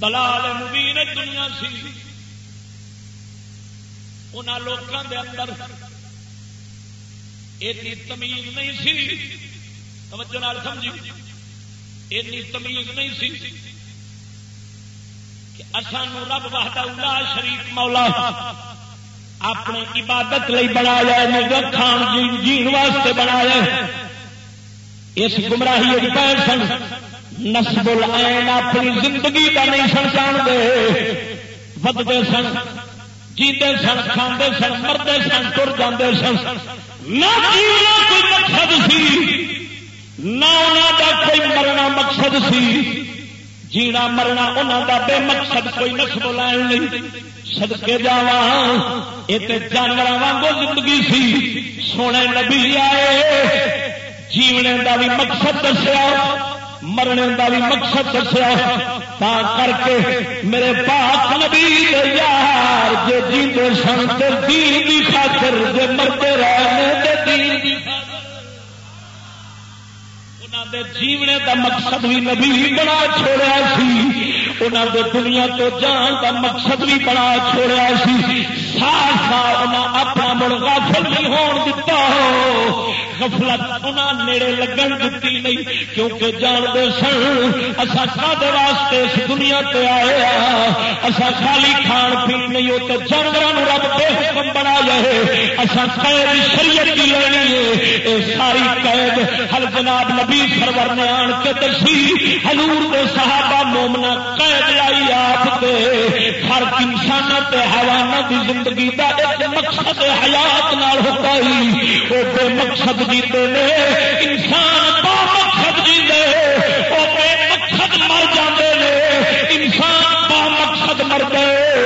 دلال مبین دنیا سی۔ ان لوگوں دے اندر ایسی تمیز نہیں سی۔ توجہ نال سمجھی۔ ایسی تمیز نہیں سی کہ اصان رب وحدہ اللہ شریف مولا اپنی عبادت لئی بنایا کھان جین واسطے بنایا اس گمراہی پہ سن نسب العین اپنی زندگی کا نہیں سن جانتے ودتے سن جیتے سن کھانے سن مرتے سن، تر جاتے سن۔ نہ کوئی مقصد سی۔ نہ کا کوئی مرنا مقصد سی، جینا مرنا انہوں کا بے مقصد کوئی نسب لین نہیں۔ سدکے جا یہ جانور وانگو زندگی سی۔ سونے نبی آئے، جیونے کا بھی مقصد دسیا، مرنے کا بھی مقصد دسیا۔ تا کر کے میرے پاک نبی یار جی جیتے سن تو دین کی خاطر جی مرتے رہنے دین کی جیونے کا مقصد بھی نبی بنا چھوڑا سی۔ انہوں دے دنیا تو جان کا مقصد بھی بنا چھوڑا سی۔ ساتھ ساتھ اپنا مڑ غافل نہیں ہون دتا۔ ہو غفلت انہاں نیڑے لگن دتی نہیں، کیونکہ جانتے سن اصا سادے واسطے اس دنیا تے آئے ہاں۔ اصا خالی کھان پی نہیں ہو تو جانوروں رب بے حکم بنا جائے اصا قید شریعت کی لینی ہے۔ اے ساری قید ہر جناب نبی سرور نے آن کے دسی، حضور دے صحابہ مومنا قید لائی آپ دے۔ ہر انسان تے حیوانہ دی زندگی دا ایک مقصد حیات نال ہوتا ہی۔ وہ بے مقصد جیتے نے۔ انسان با مقصد جیتے۔ وہ بے مقصد مر جاتے نے۔ انسان با مقصد مر گئے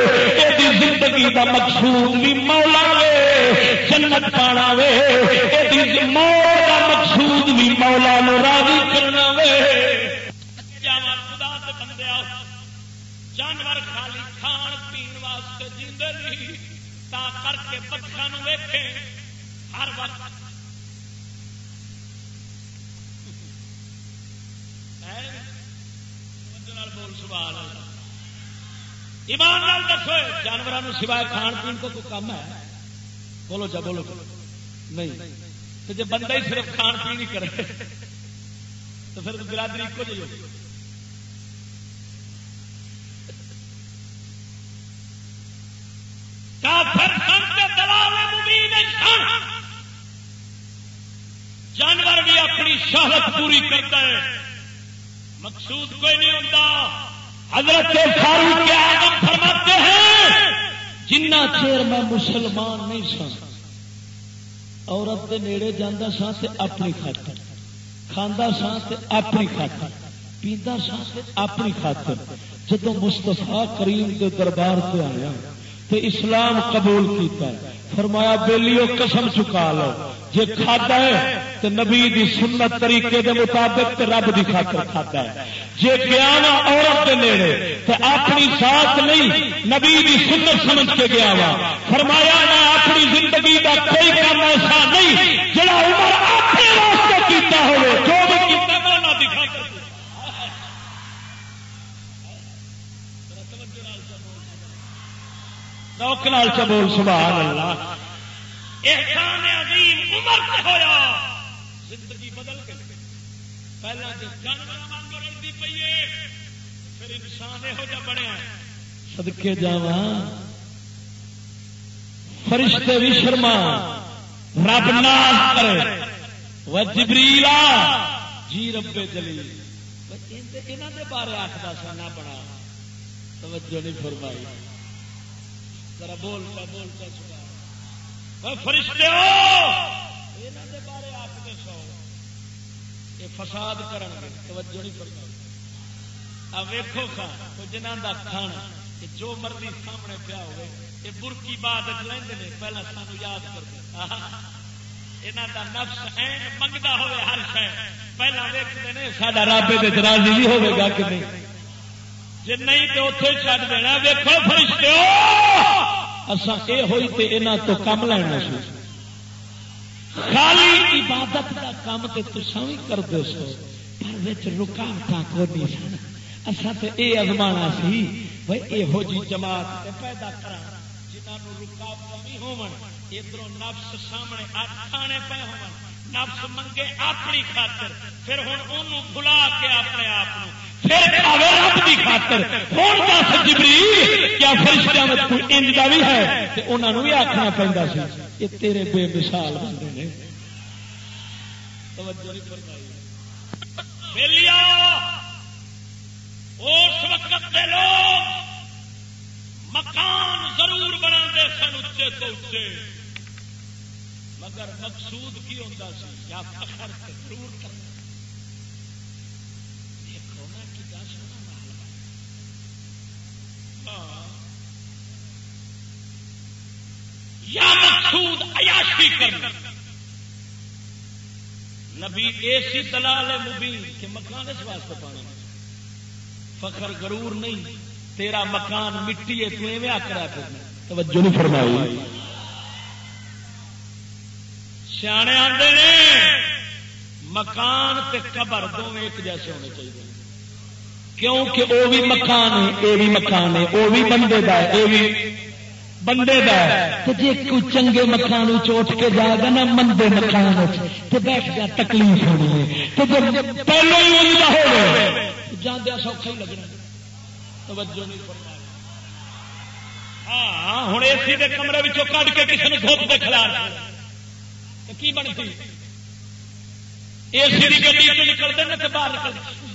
یہ زندگی دا مقصود بھی مولا وے۔ جنت پانا وے۔ یہ موت کا مقصود بھی مولا نو راضی کرنا۔ جانور خالی کھان پین واسطے جیندے نہیں، تا کر کے پتھر ویکھے۔ ہر وقت۔ ایمان دسو جانوروں سوائے کھان پین کو کوئی کام ہے؟ بولو جا، بولو۔ نہیں۔ تو جب بندہ ہی صرف کھان پین ہی کرے، تو پھر برادری کو جو جانور بھی اپنی شہرت پوری کرتا ہے۔ مقصود کوئی نہیں ہوتا۔ حضرت فاروق کے آدم فرماتے ہیں، جنہ چیر میں مسلمان نہیں سن، عورت کے نیڑے جانا سا اپنی خاطر کھانا سا اپنی خاطر، پیندا سا اپنی خاطر۔ جب مستفا کریم کے دربار سے آیا تو اسلام قبول کیتا ہے۔ فرمایا، بیلیو قسم چکا لو۔ جی کھادا ہے تو نبی دی سنت طریقے دے مطابق تے رب دی خاطر کھادا ہے۔ جی گیا وا عورت کے نیڑے تو اپنی ساتھ نہیں، نبی دی سنت سمجھ کے گیا وا فرمایا میں اپنی زندگی کا کوئی کام ایسا نہیں، جڑا عمر اپنے واسطے کیتا ہوئے جو بھی کیتا میں انہاں دی خاطر روک نال چبول سبحان اللہ۔ احسان عظیم عمر سے ہویا۔ زندگی بدل کے۔ پہلا جو جانور واگ رلتی پی ہے پھر انسان یہو جہ بنیا سدکے جا فرشتے بھی شرما۔ رب ناز کرے۔ وہ جبریلا جی ربے جلی یہاں کے بارے آخر سا نہ بنا۔ توجہ نہیں فرمائی۔ ذرا بولتا بولتا سنا فرشتے بارے آپ کے سو۔ یہ فساد کرن گے توجہ نہیں کرنا ویکو کھان جنہ کا کھانا جو مرضی سامنے پیا ہوئے یہ برکی باد لیندے پہلے سانو یاد کرتے یہاں کا نفس این منگتا ہوئے ہر شہ پہلا ویکتے ہیں سارا رابے کے راضی بھی ہوگا کہ نہیں۔ جی نہیں تو اتے چڑھ دینا ویکو فرشتے اصا یہ ہوئی تو یہاں تو کم لینا سی خالی عبادت کا کام تو تصا بھی کرتے سو، پر رکاوٹ کو نہیں سن۔ اصا تو یہ ازمانا سی بھائی یہو جی جماعت پیدا کرا جنہوں رکاوٹ بھی ہودھر نفس سامنے کھانے پے ہو نفس منگے اپنی خاطر، پھر ہوں ان بلا کے اپنے آپ رب کی خاطر۔ ہوں دس جبری کیا فرشتوں میں کوئی انج کا بھی ہے؟ انہوں بھی آخنا پہنتا سی یہ تیرے بے مثال بندے نے۔ اس وقت کے لوگ مکان ضرور بنا سن اچے تو اچے مگر مقصود کی ہوتا سی؟ یا فخر ضرور کرنا دیکھو نا کتا سونا مال یا مقصود عیاشی کرنا نبی ایسی دلال مبین کہ مکان اس واسطے پانا فخر غرور نہیں، تیرا مکان مٹی ہے، تو ایویں آکرا پھرنا توجہ نہیں فرمائی۔ سیانے آتے نے، مکان تے قبر دونوں ایک جیسے ہونے چاہیے۔ کیونکہ وہ بھی مکان ہے، یہ بھی مکان ہے، وہ بھی بندے کا ہے، یہ بھی بندے کا ہے جی کوئی چنگے مکان چوٹ کے جائے گا نا، مندے مکان تو بیٹھ گیا تکلیف ہونی ہے۔ تو جب پہلو ہی ہو جاندیا سوکھا ہی لگنا توجہ نہیں فرمائی۔ ہاں ہوں اے سی کمرے کٹ کے کسی نے دھوپ کے خلاف کی بنتی؟ اے سی کی گڈی نکلتے نا باہر نکلتے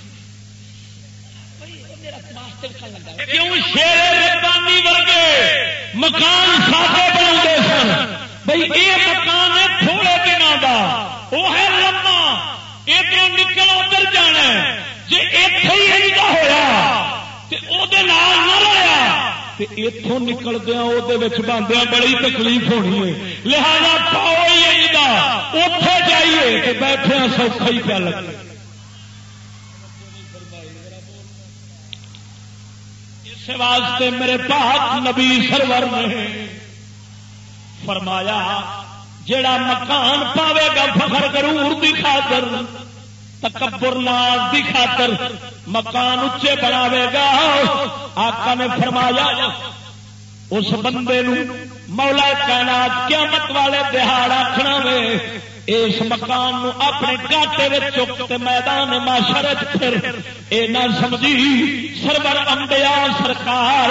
کیوں شیر ربانی ورگے مکان ساخے بنا سن؟ بھائی یہ مکان ہے تھوڑے دنوں کا وہ ہے لما ادھر نکل ادھر جانا جی اتے ہی ہوا نہ رہا اتوں نکلدیا وہ باندھیا بڑی تکلیف ہونی ہے۔ لہذا پاؤ ہی اتے جائیے بیٹھے سوکھا ہی پیا لگ اس واسطے میرے پاک نبی سرور نے فرمایا جڑا مکان پاوے گا فخر ضرور دی خاطر، تکبر ناز دی خاطر مکان اچے بناوے گا۔ آقا نے فرمایا، اس بندے نو مولا کائنات قیامت والے دہاڑ آخنا وے۔ اس مکان نو اپنے کاٹے چک میدان معاشر پھر اے نہ سمجھی سرور انبیا سرکار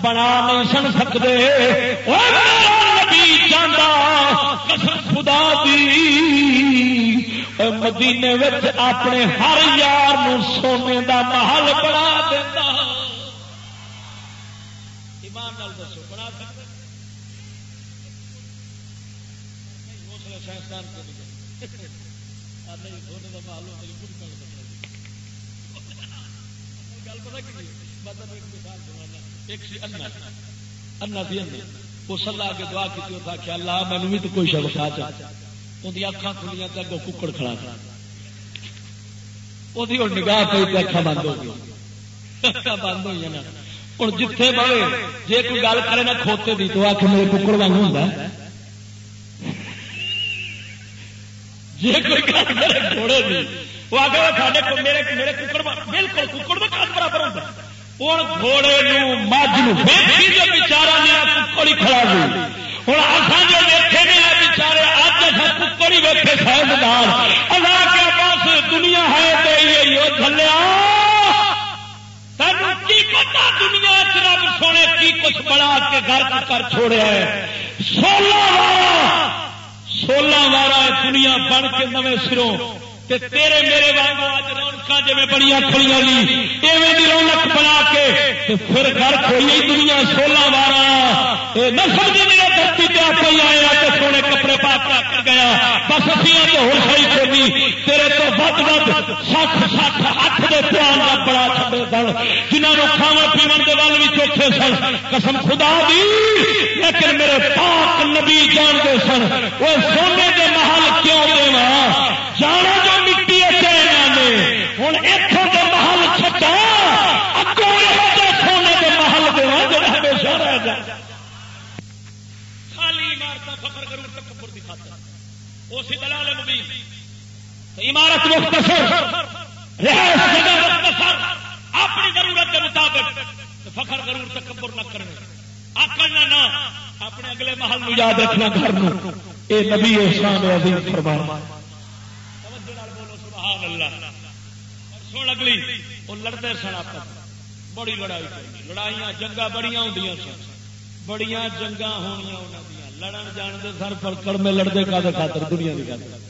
بنا نہیں سن سکتے نبی چاہتا قسم خدا دی۔ مدینے اپنے ہر یار نو سونے دا محل بنا دیتا ایمان دسو بنا سکتے سائنسدان وہ سلا کے دعا کی تھا کہ اللہ مینو بھی تو کوئی شب کھا چاہ اندی اکھان کھلیاں تے اگوں ککڑ کھڑا تھا وہ نگاہ پہ تے اکھا بند ہو گئی۔ بند ہوئی نا۔ ہوں جتھے بڑے جے کوئی گل کرے نا کھوتے دی، تو آ کے میرے ککڑ واگ ہوں جی کوئی گل کرے گھوڑے دی، وہ آگے سارے میرے میرے ککڑ بالکل ککڑ کا کام برابر ہوتا ہوں گھوڑے مجھ بچارا ککڑ ہی کھڑا ہوئی ہوں اصل جو دیکھے گیا بچارے اج اصل ککڑ ہی ویٹے سائنسدان اللہ کے پاس دنیا ہے تو تھلیا کی پتا دنیا رب سونے کی کچھ بڑا کے گھر کر چھوڑیا ہے سولہ وارا سولہ وارا دنیا بن کے نویں سروں تے تیرے میرے وانگو اج رونقاں جویں بڑیاں کھڑیاں نی ایویں دی رونق بنا کے تے پھر گھر کھوئی دنیا سولہ وارا۔ اے نہ سمجھ میرے دھرتی تے آپ ہی آیا تے سونے کپڑے پا کے کر گیا۔ بس اسیاں تے ہور صحیح کونی تیرے تو ود ود سٹھ سٹھ ہاتھ دے پیان دا بڑا چھڈے دل۔ جنہاں نو کھاوا پیون دے ول وی چوکھے سن، قسم خدا دی، لیکن میرے پاک نبی جان دے سن او سونے دے محل کیوں دیواں جانا جو مٹی نے ہوں اتوں کے محل چھٹا سونے کے محل دے جو ہمیشہ رہ جائے۔ خالی عمارت فخر کروں تکبر خاطر۔ اسی دلال عمارت مختصر، رہائش جگہ مختصر، اپنی ضرورت کے مطابق فخر ضرور تکبر نہ کرنے۔ آکڑنا نہ اپنے اگلے محل یاد رکھنا گھر اے نبی احسان عظیم فرمانا سن اگلی وہ لڑتے سن آپ بڑی لڑائی لڑائیاں جنگا بڑی ہوں سن بڑی جنگا ہونیا لڑن جانتے سر پڑکڑ میں لڑتے کا خاطر دنیا کی خاطر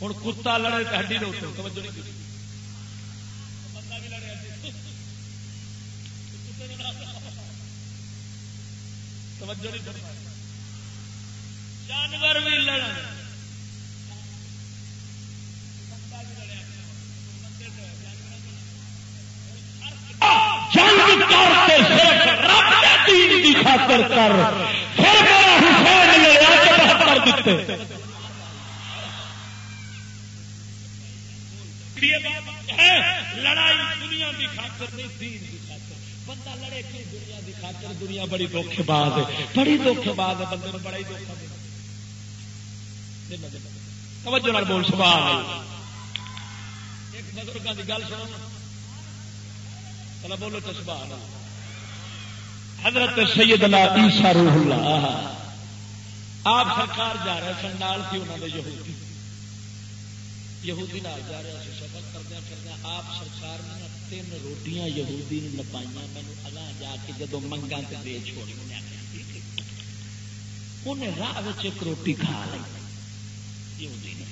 ہوں کتا لڑے ہڈی دو توجہ نہیں جانور بھی لڑن صرف رب دین خاطر کر، پھر میرا حسین لڑیا بہتر لڑائی دنیا خاطر نہیں، دین خاطر۔ بندہ لڑے دنیا خاطر؟ دنیا بڑی دکھ باز ہے۔ بڑی دکھ باز ہے، بندے بڑا ہی دکھ توجہ بول سوال ایک بزرگوں کی گل سنو بولو تو سبحان اللہ۔ حضرت سیدنا عیسیٰ روح اللہ۔ آپ سرکار جا رہے سن نال تھی انہوں نے یہودی۔ یہودی نال جا رہا سی سفر کردیا کردیا آپ سرکار نے تین روٹیاں یہودی نے نپائی مینو اگاں جا کے جدو منگا تے دے چھوڑی انہیں راہ ایک روٹی کھا لی۔ یہودی نے۔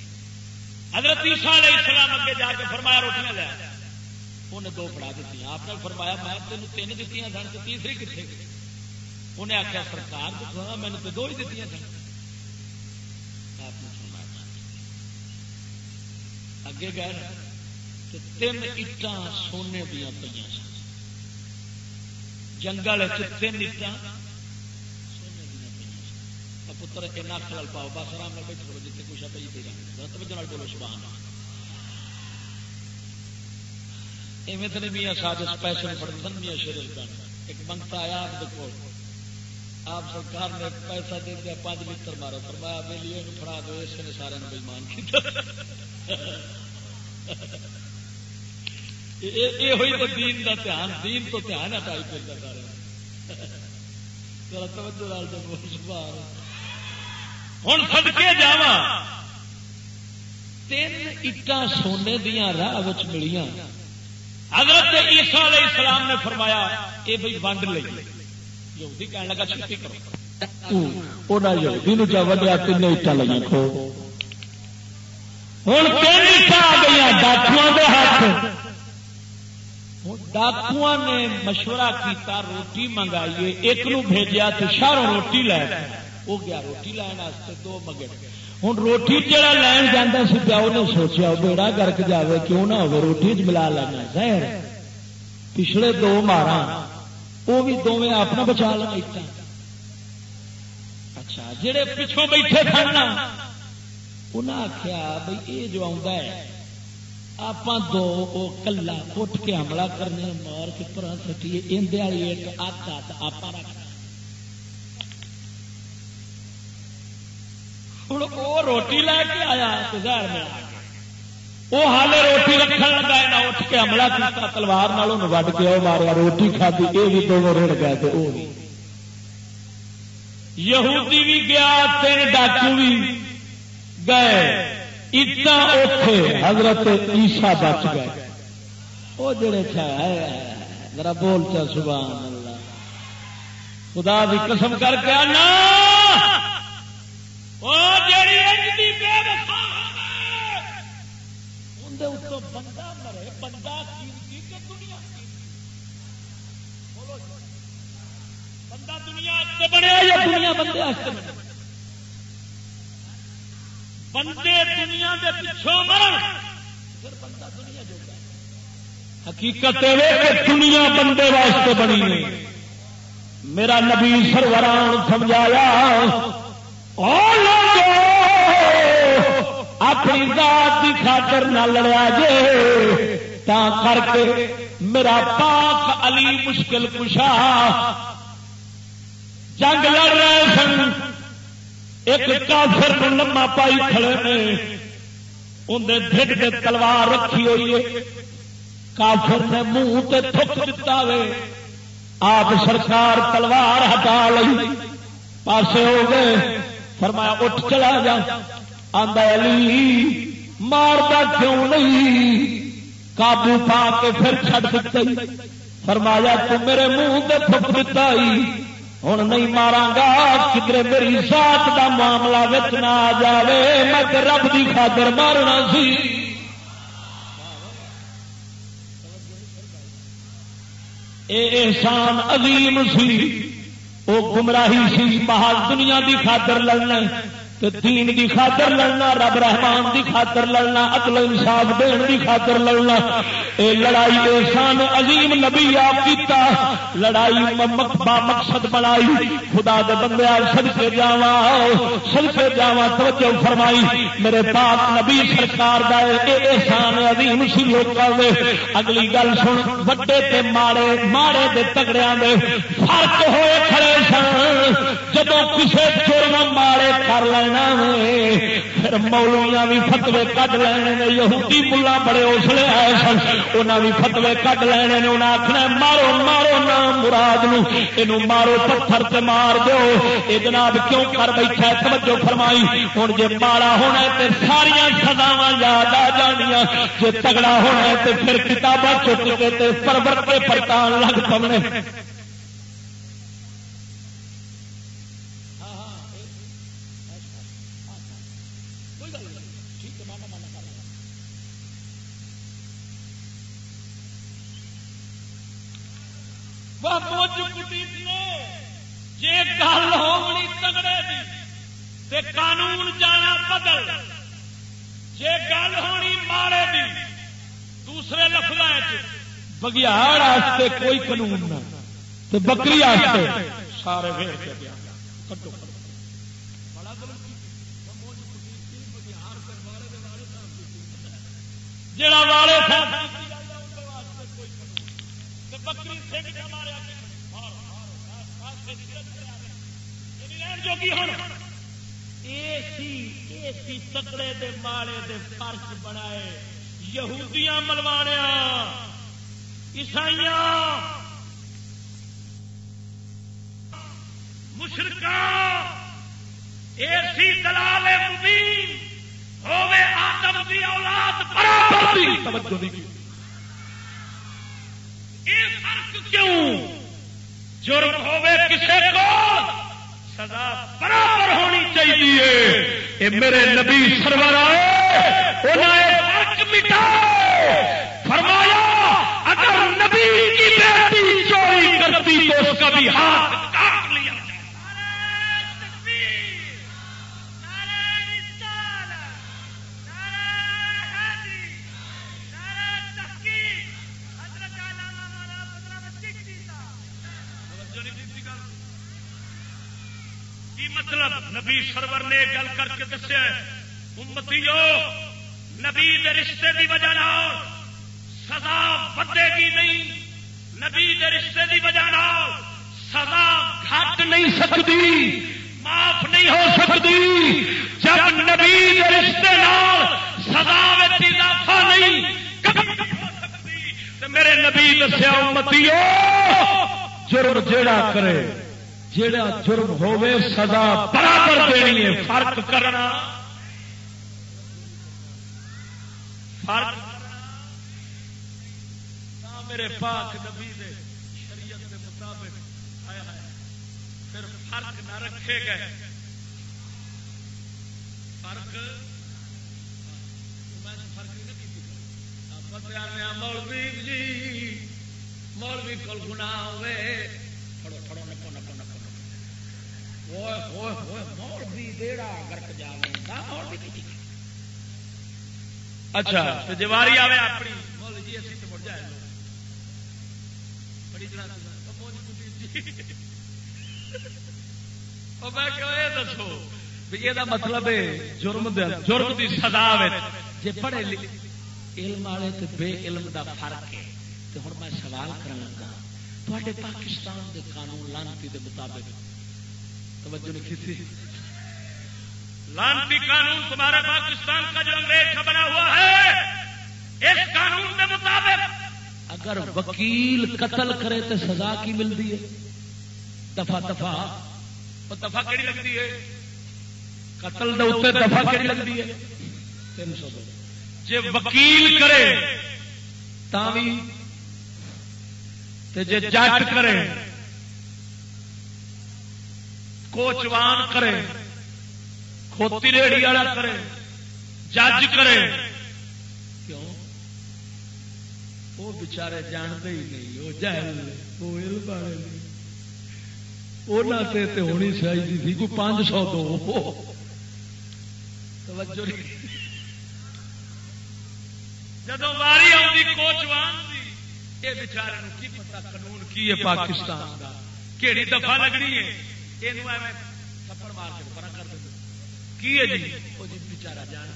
حضرت عیسیٰ علیہ السلام اگے جا کے فرمایا، روٹیاں لیا انہیں دو پڑا دیتی آپ نے فرمایا، میں تین تین دیتی سن تو تیسری کتنے انہیں آخیا سرکار دکھا میں تو دو ہی دیتی سن. آپ نے فرمایا اگے گئے تو تین اٹان سونے دیا پہ سن۔ جنگل تین اٹان سونے دیا پہ پتر ایک نک پاؤ بس آرام میں بیٹھے جیتے کچھ پہ جی بولو شبان ایویں تو نہیں میاں سازش پیسے پڑھتے میاں شیر ایک منگتا آیا آپ دیکھو آپ سرکار نے پیسہ دے دیا، پانچ لیٹر مارو۔ فرمایا میلی فڑا دو، اس نے سارے بےمان یہ ہوئی تو دین کا دھیان، دین تو دھیان ہٹائی پہ پھر ہوں سدکے جا تین اٹا سونے دیا راہ ملیاں۔ حضرت عیسیٰ علیہ السلام نے فرمایا یہ بھائی ونڈ لے۔ یہودی کہنے لگا چھٹی کرو۔ یہودی نو جا وڈیا تین اٹا لگی کھو ہوں تین اٹا آ گئی ڈاکو کے ہاتھ۔ ڈاکو نے مشورہ کیتا روٹی منگائیے ایک نو بھیجیا تو شہروں روٹی لے۔ وہ گیا، روٹی لین دو مگر۔ ہوں روٹی جہاں لین جانا سی پیا انہیں سوچا بیڑا گرک جائے کیوں نہ ہو روٹی چ ملا لینا۔ زہر پچھلے دو مارا وہ بھی دونیں اپنا بچا لینا اچھا جڑے پچھوں بیٹھے سن انہیں آخیا بھائی یہ جو آپ دو وہ کلا اٹھ کے حملہ کرنے، مار کے پر سٹیے اندر والی ایک آتا آپ رکھنا ہوں وہ روٹی لے کے آیا گھر میں وہ ہال روٹی رکھنے لگا نہ اٹھ کے حملہ کیا تلوار وڈ کے وہ ماریا روٹی کھدی یہ بھی دونوں رڑ گئے تو وہ بھی یہودی بھی گیا تین ڈاکو بھی گئے اتنا اوکھے حضرت عیسا بچ گئے وہ جڑے ذرا بول چا سبحان اللہ خدا بھی قسم کر کے آنا بندہ مرے، بندہ دنیا جی، بندہ دنیا بنیا یا دنیا بندے بندے دنیا کے پچھوں مرن بندہ دنیا جو حقیقت دنیا بندے واسطے بنی میرا نبی سروران سمجھایا اپنی ذات کی خاطر نہ لڑیا جے، تا کر کے میرا پاک علی مشکل کشا جنگ لڑ رہے سن۔ ایک کافر لما پائی کھڑے نے اندر ڈھڈ کے تلوار رکھی ہوئی ہے۔ کافر نے منہ تے تھک دتا وے۔ آپ سرکار تلوار ہٹا لی پاسے ہو گئے۔ فرمایا، اٹھ چلا جا. علی مارتا کیوں نہیں؟ قابو پا کے پھر چھڈ چھٹ فرمایا، تو میرے منہ سے تھک دتا ہوں نہیں مارا گا کدھر میری ساتھ کا معاملہ بچ نہ آ جائے میں رب کی خاطر مارنا سی۔ اے احسان عظیم سی۔ وہ گمراہی سی باہر دنیا کی خاطر لڑنا دین دی خاطر لڑنا، رب رحمان دی خاطر لڑنا اقل انصاف دین دی خاطر لڑنا۔ اے لڑائی احسان عظیم نبی آپ کیتا، لڑائی با مقصد بنائی۔ خدا دے بندے سد کے جاوا سد جاوا توجہ فرمائی۔ میرے پاک نبی سرکار دا اے احسان عظیم سی لوکاں دے۔ اگلی گل سن بڑے تے ماڑے ماڑے دے تگڑیاں دے۔ فرق ہوئے کھڑے سن۔ جدوں کسے جرم ماڑے کر لے پھر مولویا بھی فتوے کٹ لینے یہودی ملا بڑے اسلے آئے سن انہیں بھی فتوے کٹ لینے انہیں آخنا مارو مارو نہ مراد نو مارو پتھر سے مار دو یہ جناب کیوں کر بیٹھا توجہ فرمائی ہوں جی ماڑا ہونا تو ساریا سزاوا یاد آ جانیا جی تگڑا ہونا تو پھر کتابیں چک کے پرور کے پرتان لگ پونے پڑنے جی گل ہونی تگڑے دی قانون جانا بدل۔ جی گل ہونی مارے دی دوسرے لفظ بگیاڑ کوئی قانون نہ۔ بکری سارے جڑا والے بکری تکڑے دے ماڑے دے فرش بنائے، یہودیاں ملوانیا عیسائی مشرق ایسی دلال مبین ہوے آدم کی اولاد برابر۔ دی یہ فرق کیوں؟ جرم ہوے کسے کو؟ سزا برابر ہونی چاہیے۔ اے میرے نبی سرور مٹا فرمایا، اگر نبی کی بیٹی چوری کرتی تو اس کا بھی ہاتھ مطلب نبی سرور نے گل کر کے دسیا امتی نبی دے رشتے کی وجہ سزا بدے گی نہیں، نبی دے رشتے کی وجہ سزا گھٹ نہیں سکتی، معاف نہیں ہو سکتی۔ جب نبی دے رشتے سزا اضافہ نہیں میرے نبی دسیا امتی جرم جیڑا کرے۔ جیڑا جرم ہوے سزا برابر دینی ہے، فرق کرنا۔ فرق۔ میرے پاک نبی دے شریعت کے مطابق۔ آیا ہے پھر فرق نہ رکھے گئے۔ فرق۔ میں نے فرق نہیں کی ہاں، مولوی جی۔ مولوی کول گنا ہوئے پڑھو پڑھو نپو نپو نپو اچھا جواری آئے اپنی۔ جی تو دسو یہ مطلب جرم جرم کی سزا جی پڑھے علم والے بے علم دا فرق ہے۔ تو ہوں میں سوال کرنے لگا تے پاکستان دے قانون لانتی دے مطابق توجہ نہیں کی تھی۔ لانتی قانون تمہارے پاکستان کا جو انگریز کا بنا ہوا ہے اس قانون کے مطابق اگر وکیل قتل کرے تو سزا کی ملتی ہے؟ دفاع دفاع دفاع کہڑی لگتی ہے؟ قتل دفاع کہڑی لگتی ہے؟ تین سو جی وکیل کرے جی جٹ کرے کوچوان کرے، کھوتی ریڑی والا کرے، جج کرے۔ کیوں؟ وہ بچارے جانتے ہی نہیں، وہ جہل وہ علم والے ہونی چاہیے تھی، کوئی پانچ سو دو۔ توجہ جب واری کوچوان یہ بچارے کی پتا قانون کی ہے پاکستان کا کہڑی دفعہ لگنی ہے؟ تھپڑ مار کے پرا کر دیں کی ہے جی؟ وہ جی بچارا جان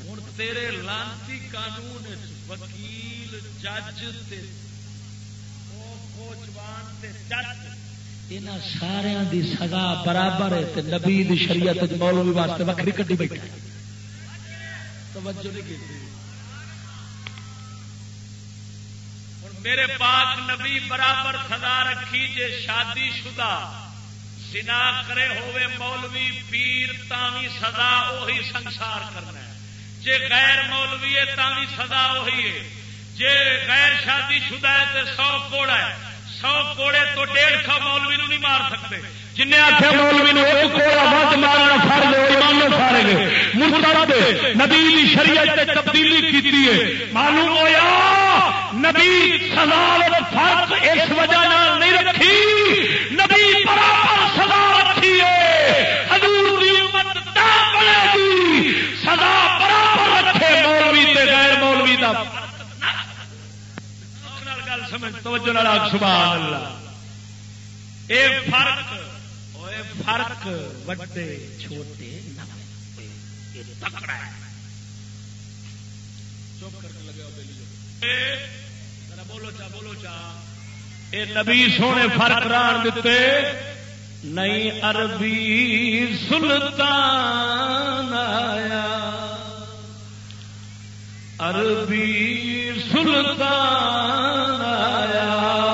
ہوں تیرے لانتی قانون وکیل جج یہاں سارا دی سزا برابر ہے نبی شریعت مولوی واسطے وکری کٹی بیٹھا توجہ نہیں کی میرے پاک نبی برابر سزا رکھی جے شادی شدہ سنا کرے ہوئے مولوی پیر تاوی سزا وہی سنسار کرنا ہے۔ جے غیر مولوی ہے تاوی سزا وہی ہے۔ جے غیر شادی شدہ ہے تو سو کوڑا ہے۔ سو کوڑے تو ڈیڑھ سو مولوی نو نہیں مار سکتے۔ جن آخیا مولوی نے وہ کوڑا ود مارنا فر لو ایمان سارے گے مرتب نبی شریعت تبدیلی کی معلوم ہوا نبی سزا فرق اس وجہ نہیں رکھی۔ نبی برابر سزا رکھی ہے۔ حضور دی امت بنے گی۔ سزا برابر رکھے مولوی تے غیر مولوی دا۔ گل سمجھ، توجہ سبحان اللہ۔ اے فرق فرق چھوٹے تکڑا ہے۔ چپ کر کے لگے بولو چا بولو چا۔ اے نبی سونے فرق ران دیتے نہیں عربی سلطان آیا۔ عربی سلطان آیا۔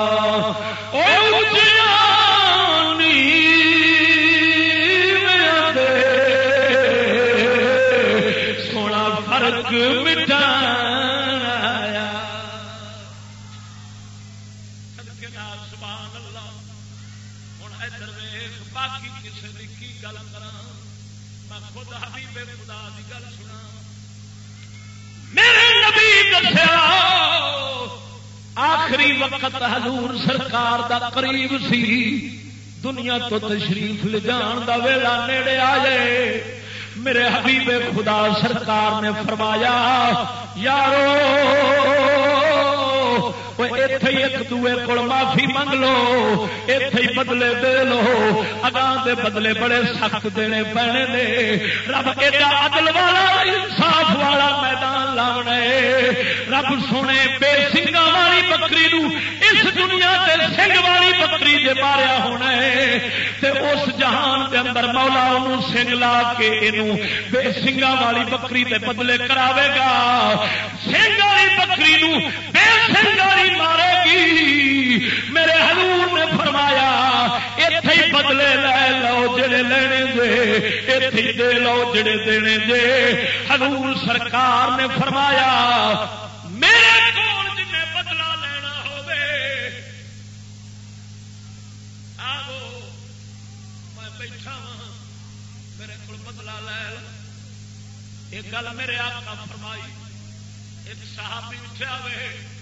آخری وقت حضور سرکار دا قریب سی۔ دنیا تو تشریف لے جان دا ویلا نیڑے آئے میرے حبیب خدا سرکار نے فرمایا، یارو اتے ہی ایک دوے کو معافی منگ لو اتے ہی بدلے دے لو اگاں دے بدلے بڑے سخت دینے پینے دے رب ایڈا عدل والا انصاف والا میدان لاؤنا ہے رب سونے بے سنگا والی بکری نو اس دنیا تے سنگ والی بکری دے ماریا ہونا ہے تے اس جہان دے اندر مولا انہوں سنگ لا کے انہوں بے سنگا والی بکری دے بدلے کراوے گا سنگ والی بکری نو بے سنگ والی نہیں مارے گی۔ میرے حضور نے فرمایا اتے ہی بدلے لے لو جڑے لینے دے۔ اتے ہی دے لو جڑے دینے دے۔ حضور سرکار نے فرمایا، میرے کول جن بدلا لینا ہوے میں بیٹھا ہاں میرے کو بدلا لے لو۔ ایک گل میرے آقا فرمائی، ایک صحابی اٹھا وے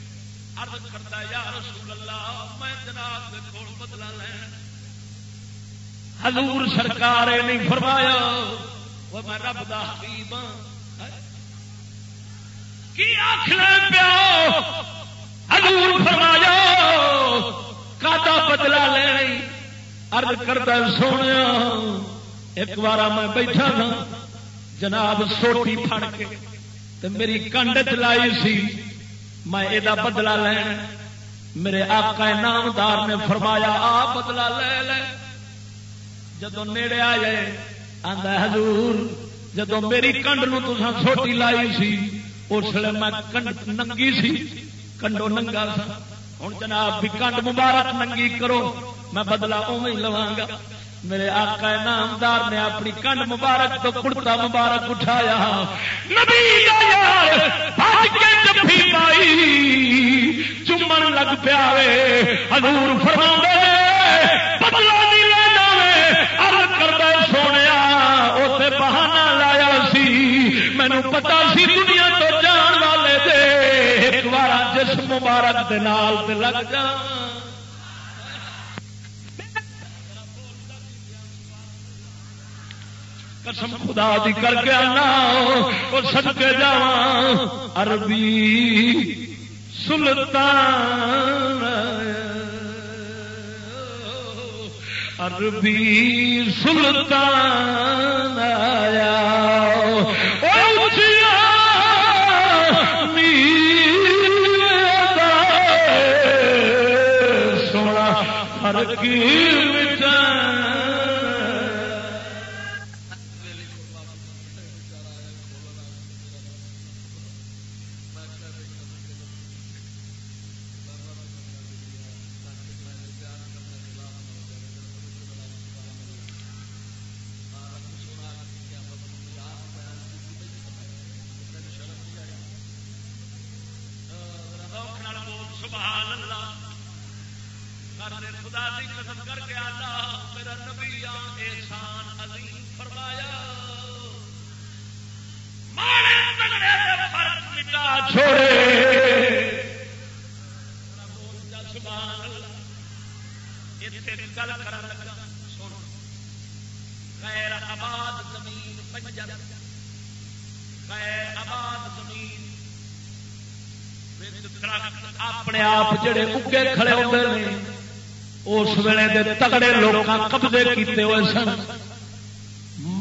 عرض کرتا یا رسول اللہ، میں جناب دے کول بدلا لینا حضور سرکار نہیں فرمایا، وہ میں رب دا حبیب ہاں. کی آخر پیا حضور فرمایا کا بدلا لینی ارد کرتا سونے، ایک بار میں بیٹھا تھا، جناب سوٹی پھڑ کے، تے میری کنڈ چلائی سی۔ میں یہ بدلا لین۔ میرے آقا نامدار نے فرمایا، آ بدلا لے لے۔ جدو نیڑے آ جائے آدھا حضور جدو میری کنڈ نو تسا سوٹی لائی سی، اس لیے میں کنڈ ننگی سی کنڈو ننگا سا ہوں جناب، بھی کنڈ مبارک ننگی کرو، میں بدلا اوے ہی لوا گا۔ میرے آقا نامدار نے اپنی کنڈ مبارک تو کڑتا مبارک اٹھایا۔ نبی چومن لگ پیا حضور فرما بدلا نہیں لینا ارد کرتا سونے اسے بہانا لایا سی۔ مینو پتا سی دنیا تو جان والے دے، ایک بار جس مبارک دے نال لگ جا قسم خدا دی کر کے آنا وہ سد کے جا عربی سلطان عربی سلطان آیا۔ سونا ہر کی سبحان اللہ کرنے خدا کی قسم کر کے آنا میرا نبی احسان عظیم فرمایا ماڑے تگڑے دے فرق مٹا چھوڑے سبحان اللہ اتنے گل کر لگا سن غیر آباد زمین پنجر۔ غیر آباد زمین اپنے آپ جڑے اگے کھڑے ہوتے ہیں اس ویلے دے تگڑے لوگ قبضے کیتے ہوئے سن۔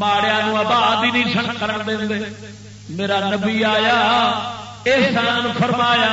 ماڑیا آباد ہی نہیں سن کر دیں میرا نبی آیا، احسان فرمایا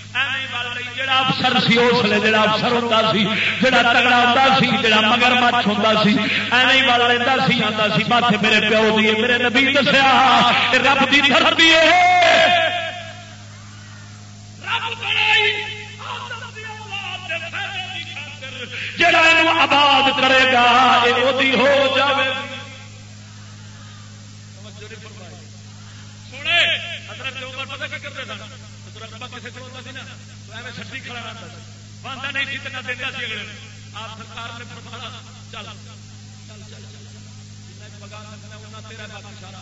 افسر سی اس لیے جڑا افسر ہوتا سی، جڑا تگڑا ہوتا سی، جڑا مگر مچھ ہوتا سی۔ ایویں ول لینا سی آتا سی ماتھے میرے پیو جی، دی میرے نبی دسیا رب دی دھرتی جڑا یہ آباد کرے گا یہ ہو جائے حضرت عمر پتہ کیا کرتے تھے سٹی کھڑا رہتا باندھا نہیں تھی دینا دینا سی اگلے آپ سرکار نے فرمایا چل چل چل چل پگا تیرا باقی سارا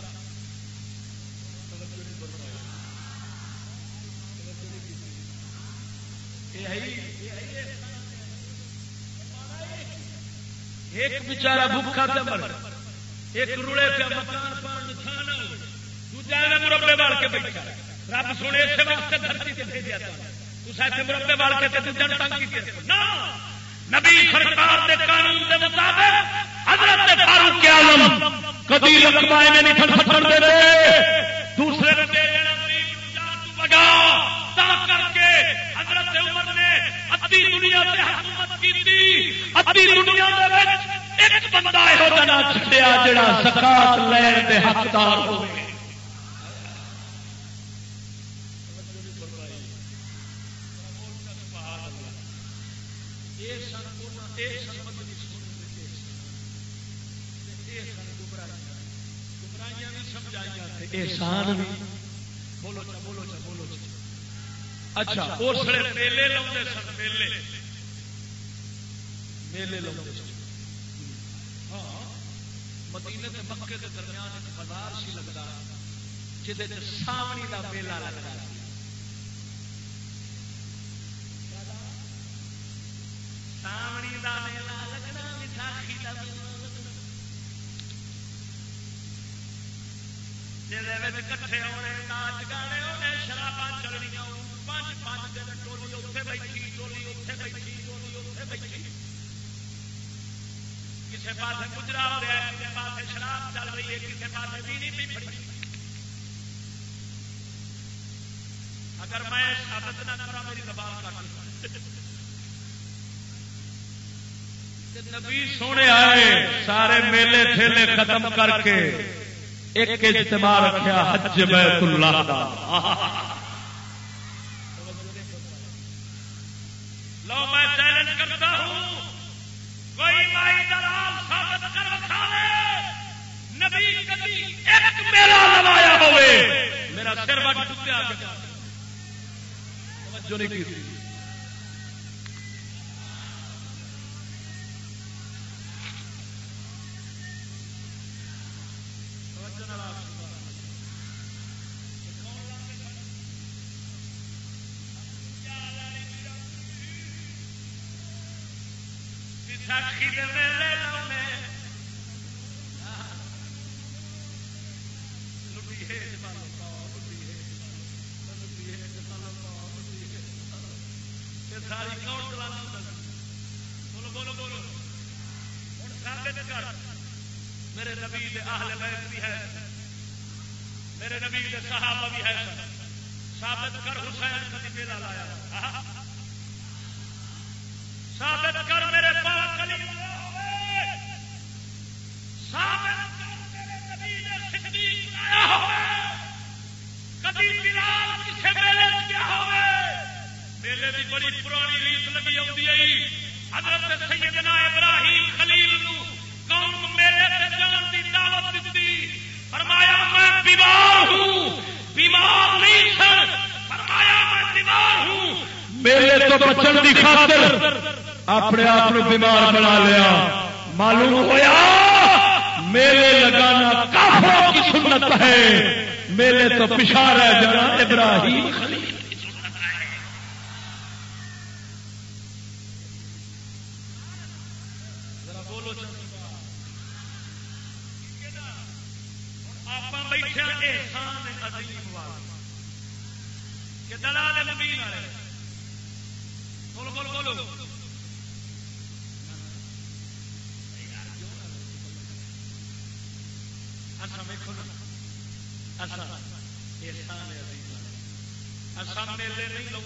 ایک بچارا بھوکا تے مر ایک روڑے پہ مکان پان نشان دوجا مربے بال کے بیٹھا رب سونے اسے واسطے دھرتی تے بھیجیا تھا۔ مربے کے تے جن تنگ نا۔ نبی سرکار دے قانون دے مطابق حضرت فاروق اعظم کبھی میں نہیں دے دوسرے دے غریب جان تو بگا۔ تا کر کے حضرت عمر نے ادھی دنیا حکومت ادھی دنیا دے وچ ایک بندہ یہو جا چھڈیا جڑا زکات لین دے حقدار ہوے احسان بھی بولو چا بولو چا بولو چا اچھا اس میلے میلے سن۔ میلے میلے ہاں مدینے کے مکے درمیان ایک بازار سی لگتا جہد سامنی کا میلہ لگتا سامنی کا میلہ لگنا کا ہونے ناچ گانے ہونے چلنیا پانچ پانچ دن ٹولی اتنے بیٹھی ٹولی اتنے بیٹھی ٹولی اتنے بیٹھی کسی پاس گجرا ہو رہا ہے کسی پاس شراب چل رہی ہے کسی پاس بیڑی بھی پڑی اگر میں ثابت نہ کرا میری زبان کٹ نبی سونے آئے سارے میلے ٹھیلے ختم کر کے ایک اجتماع رکھا حج بیت اللہ دا۔ لو میں چیلنج کرتا ہوں۔ کوئی مائی دلال ثابت کر رکھا نبی کبھی ایک میلہ لوایا ہوئے۔ میرا سر وٹ ٹوٹیا جو نہیں کی صحابہ بھی ہے۔ ثابت کر حسین کبھی میلہ لایا۔ ثابت کر میرے پاک علی ثابت کر میرے کبھی بلال کسے میلے کیا ہوئے۔ میلے بھی بڑی پرانی ریت لگی ہوتی ہے۔ حضرت سیدنا ابراہیم خلیل نو قوم میلے تے جان دی دعوت دیتی فرمایا، میں بیمار بیمار نہیں سر فرمایا میں بیمار ہوں۔ میرے تو بچن کی خاطر اپنے آپ بیمار بنا لیا۔ معلوم ہوا میرے لگانا کافروں کی سنت ہے۔ میرے تو پچھا رہ جانا ابراہیم بیٹھے احسان عظیم کہ دلال نبی بولو بولو بولو میلے نہیں لوگ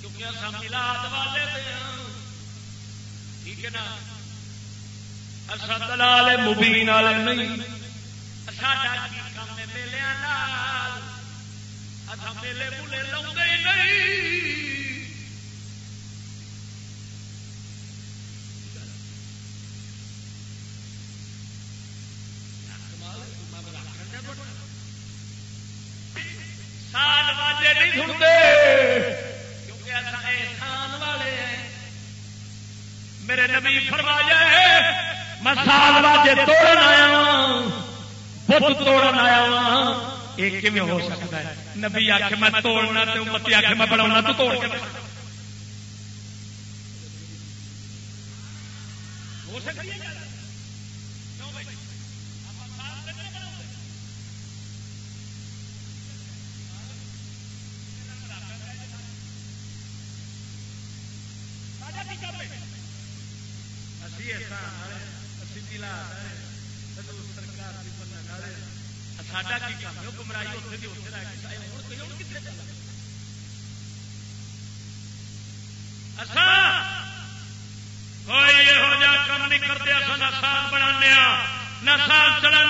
کیونکہ اصا ملاد والے ٹھیک ہے نا اصا دلال مبین والے نہیں۔ ساڈا کی کام میلے اصا میلے لوگ نہیں۔ سال واجے نہیں سنتے۔ کیونکہ احسان والے ہیں۔ میرے نبی فرمایا میں سال واجے توڑن آیا ہاں، بت توڑن آیا وا یہ کیون ہو سکتا ہے؟ نبی آخ میں توڑنا تو متی آخ میں بنا تو توڑ کے ہو سکتی ہے کوئی یہ کام نہیں کرتے نہ سال بنا نہ سال چلا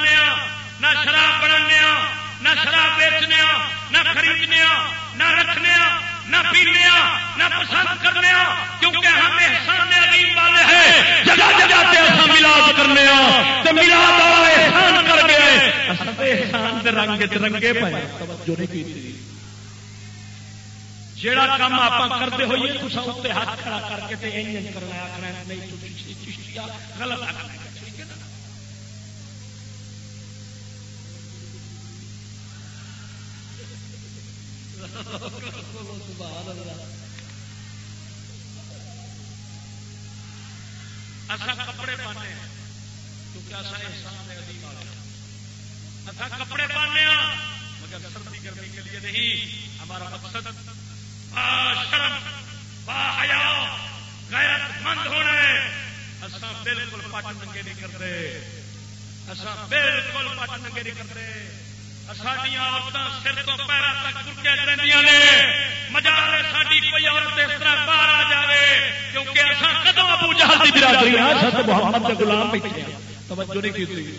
نہ شراب بنا نہ شراب بیچنے نہ خریدنے نہ رکھنے نہ پینے نہ پسند کرنے کیونکہ ہم احسان عظیم والے ہیں۔ جگہ جگہ سے ایسا ملاد کرنے تو ملاد والا احسان کر گئے احسان رنگ رنگے پائے توجہ نہیں کی جڑا کام آپ کرتے ہوئیے اتنے ہاتھ کھڑا کر کے کرنا آخنا نہیں غلط کپڑے پانے کیونکہ احسان کپڑے پانے مگر سردی گرمی کے لیے نہیں، ہمارا مقصد شرم، با حیا، غیرت مند ہونے۔ اصا بالکل پٹ ننگے نہیں کرتے۔ اصا بالکل پٹ ننگے نہیں کرتے۔ سڈیا عورتیں سر تو تک نے۔ مجال ساری کوئی عورت اس طرح باہر آ جائے کیونکہ اصا کدو ابو جہل کی برادری محمد کے بیٹھے توجہ نہیں کی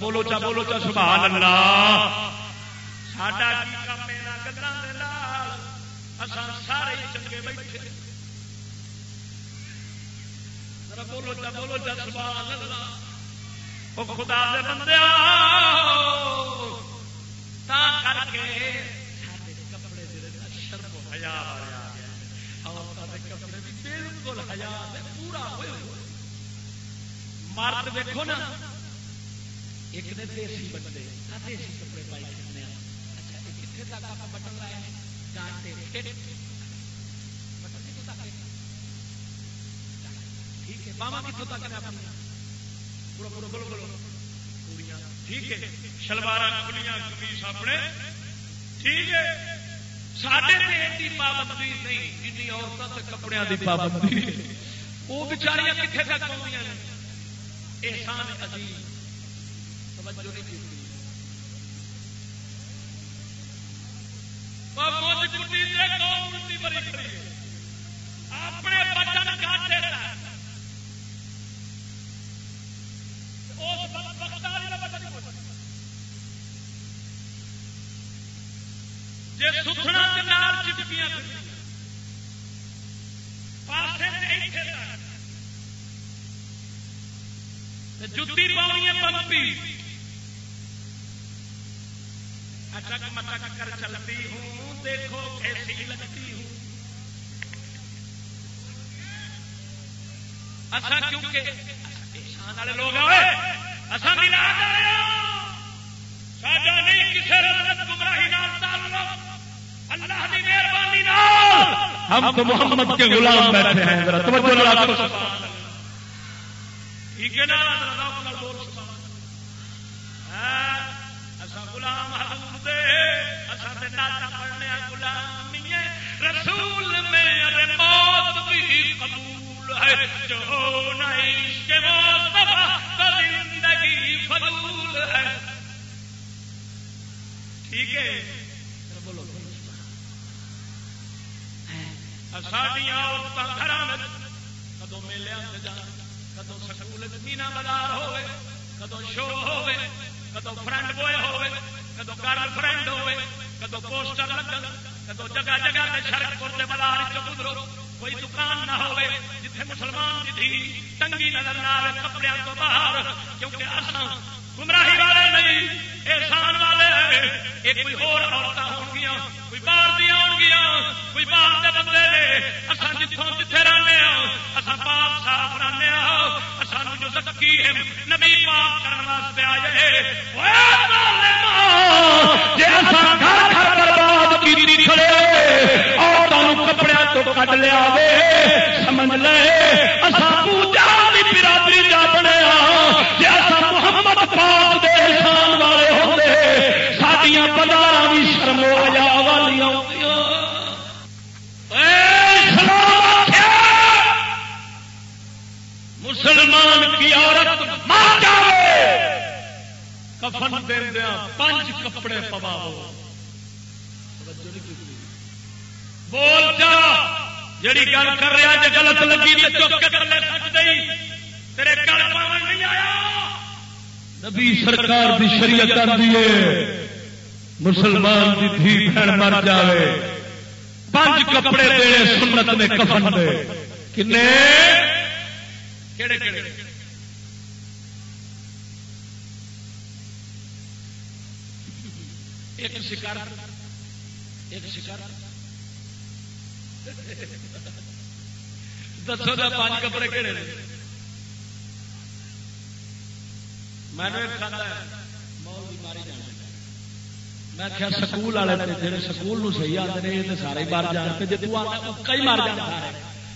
بولو چا بولو چا، سبحان اللہ۔ ساڈا جی کی کام گدر سارے چنگے بیٹھے۔ بولو چا بولو چا سبحان اللہ۔ خدا دے بندے کر کے کپڑے شرم کپڑے بھی بالکل پورا مرد دیکھو نا، ایک نے دیسی بندے دیسی کپڑے پائی اچھا کتنے تک آپ بٹن لائے ٹھیک ہے۔ ماما کتوں تک بولو بولو بولو بولو ٹھیک ہے شلوار کھلیاں کمیس اپنے ٹھیک ہے سڈے پابندی نہیں جن عورتوں کے کپڑے کی پابندی وہ بچاریاں کتنے تک آدی احسان عظیم توجہ نہیں کی اپنے بچن کاٹے جی ستنا جتی پاؤنی پمپی کر چلتی ہوں دیکھو کیسی لگتی ہوں۔ اچھا کیونکہ والے لوگ آئے اصا ملا ساڈا نہیں کسی گمراہی اللہ کی مہربانی ہم تو محمد کے غلام بیٹھے ہیں ٹھیک ہے نا اصا پڑھنے غلامی رسول میں موت بھی قبول ہے۔ جو نہیں کہ وہ زندگی فضول ہے ٹھیک ہے بولو سڈیا عورتیں گھر کدو میلے جان کدو سکول مینا بازار ہوے کدو شو ہوے کدو فرنڈ بوائے ہوے کدو گرل فرنڈ ہوے کدو پوسٹر لگن، کدو جگہ جگہ سڑک پور بازار چ کوئی دکان نہ ہو جتھے مسلمان کی تنگی نظر نہ آئے کپڑے تو باہر، کیونکہ اصل گمراہی والے نہیں، احسان والے یہ کوئی عورتیں گیا کوئی باہر دیا ہو گیا کوئی باہر کے بندے نے۔ اصل جتوں جتنے رہنے اصل پاپ صاف رہنے اصل جو سکی ہے، نبی پاک کرن واسطے گھر گھر برباد کھڑے کپڑے تو کٹ لیا سمجھ لے پوجا کی برادری مسلمان کی عورت مار جائے کفن دے دیا پانچ کپڑے پواؤ۔ بول جا! جڑی گل کر رہا جی غلط لگی تو چپ کے تھلے سچ گئی تیرے گل پاون نہیں آیا۔ نبی سرکار دی شریعت کر دیے مسلمان دی دھی بہن مر جاوے۔ پانچ کپڑے دے سنت نے کفن دے۔ کنے؟ کیڑے کیڑے ایک شکار ایک شکار۔ دسو دا پانچ کپڑے کہڑے میں نے میں کیا سکول والے جہے سکول صحیح آتے ہیں سارے مار جان جی کئی مار جان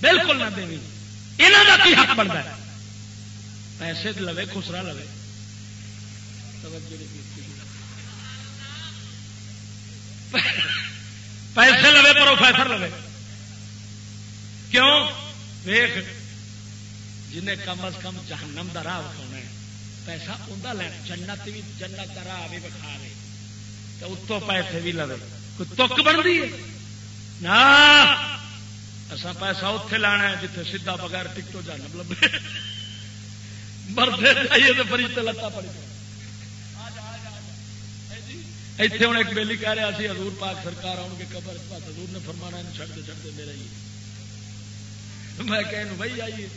بالکل نہ دے یہاں کا کی حق بنتا ہے؟ پیسے لو خسرا لو پیسے لو پروفیسر لو کیوں؟ ویخ جنہیں کم از کم جہنم کا راہ وکھاؤنا ہے۔ پیسہ انہیں لینا جنت بھی جنت کا راہ بھی وکھا لے تو اتوں پیسے بھی لو کوئی تک بنتی ہے؟ نہ۔ اصا پیسہ اتے لانا ہے جیتے سیدا بغیر ٹکٹو جانب لبے۔ مرد چاہیے تو بڑی لتا پڑی۔ اتنے ہوں ایک بیلی کہہ رہا سی، حضور پاک سرکار آؤ گے قبر پاس حضور نے فرمانا چڑھ دے چڑھ دے، میرا ہی۔ میں کہ وہی آئیے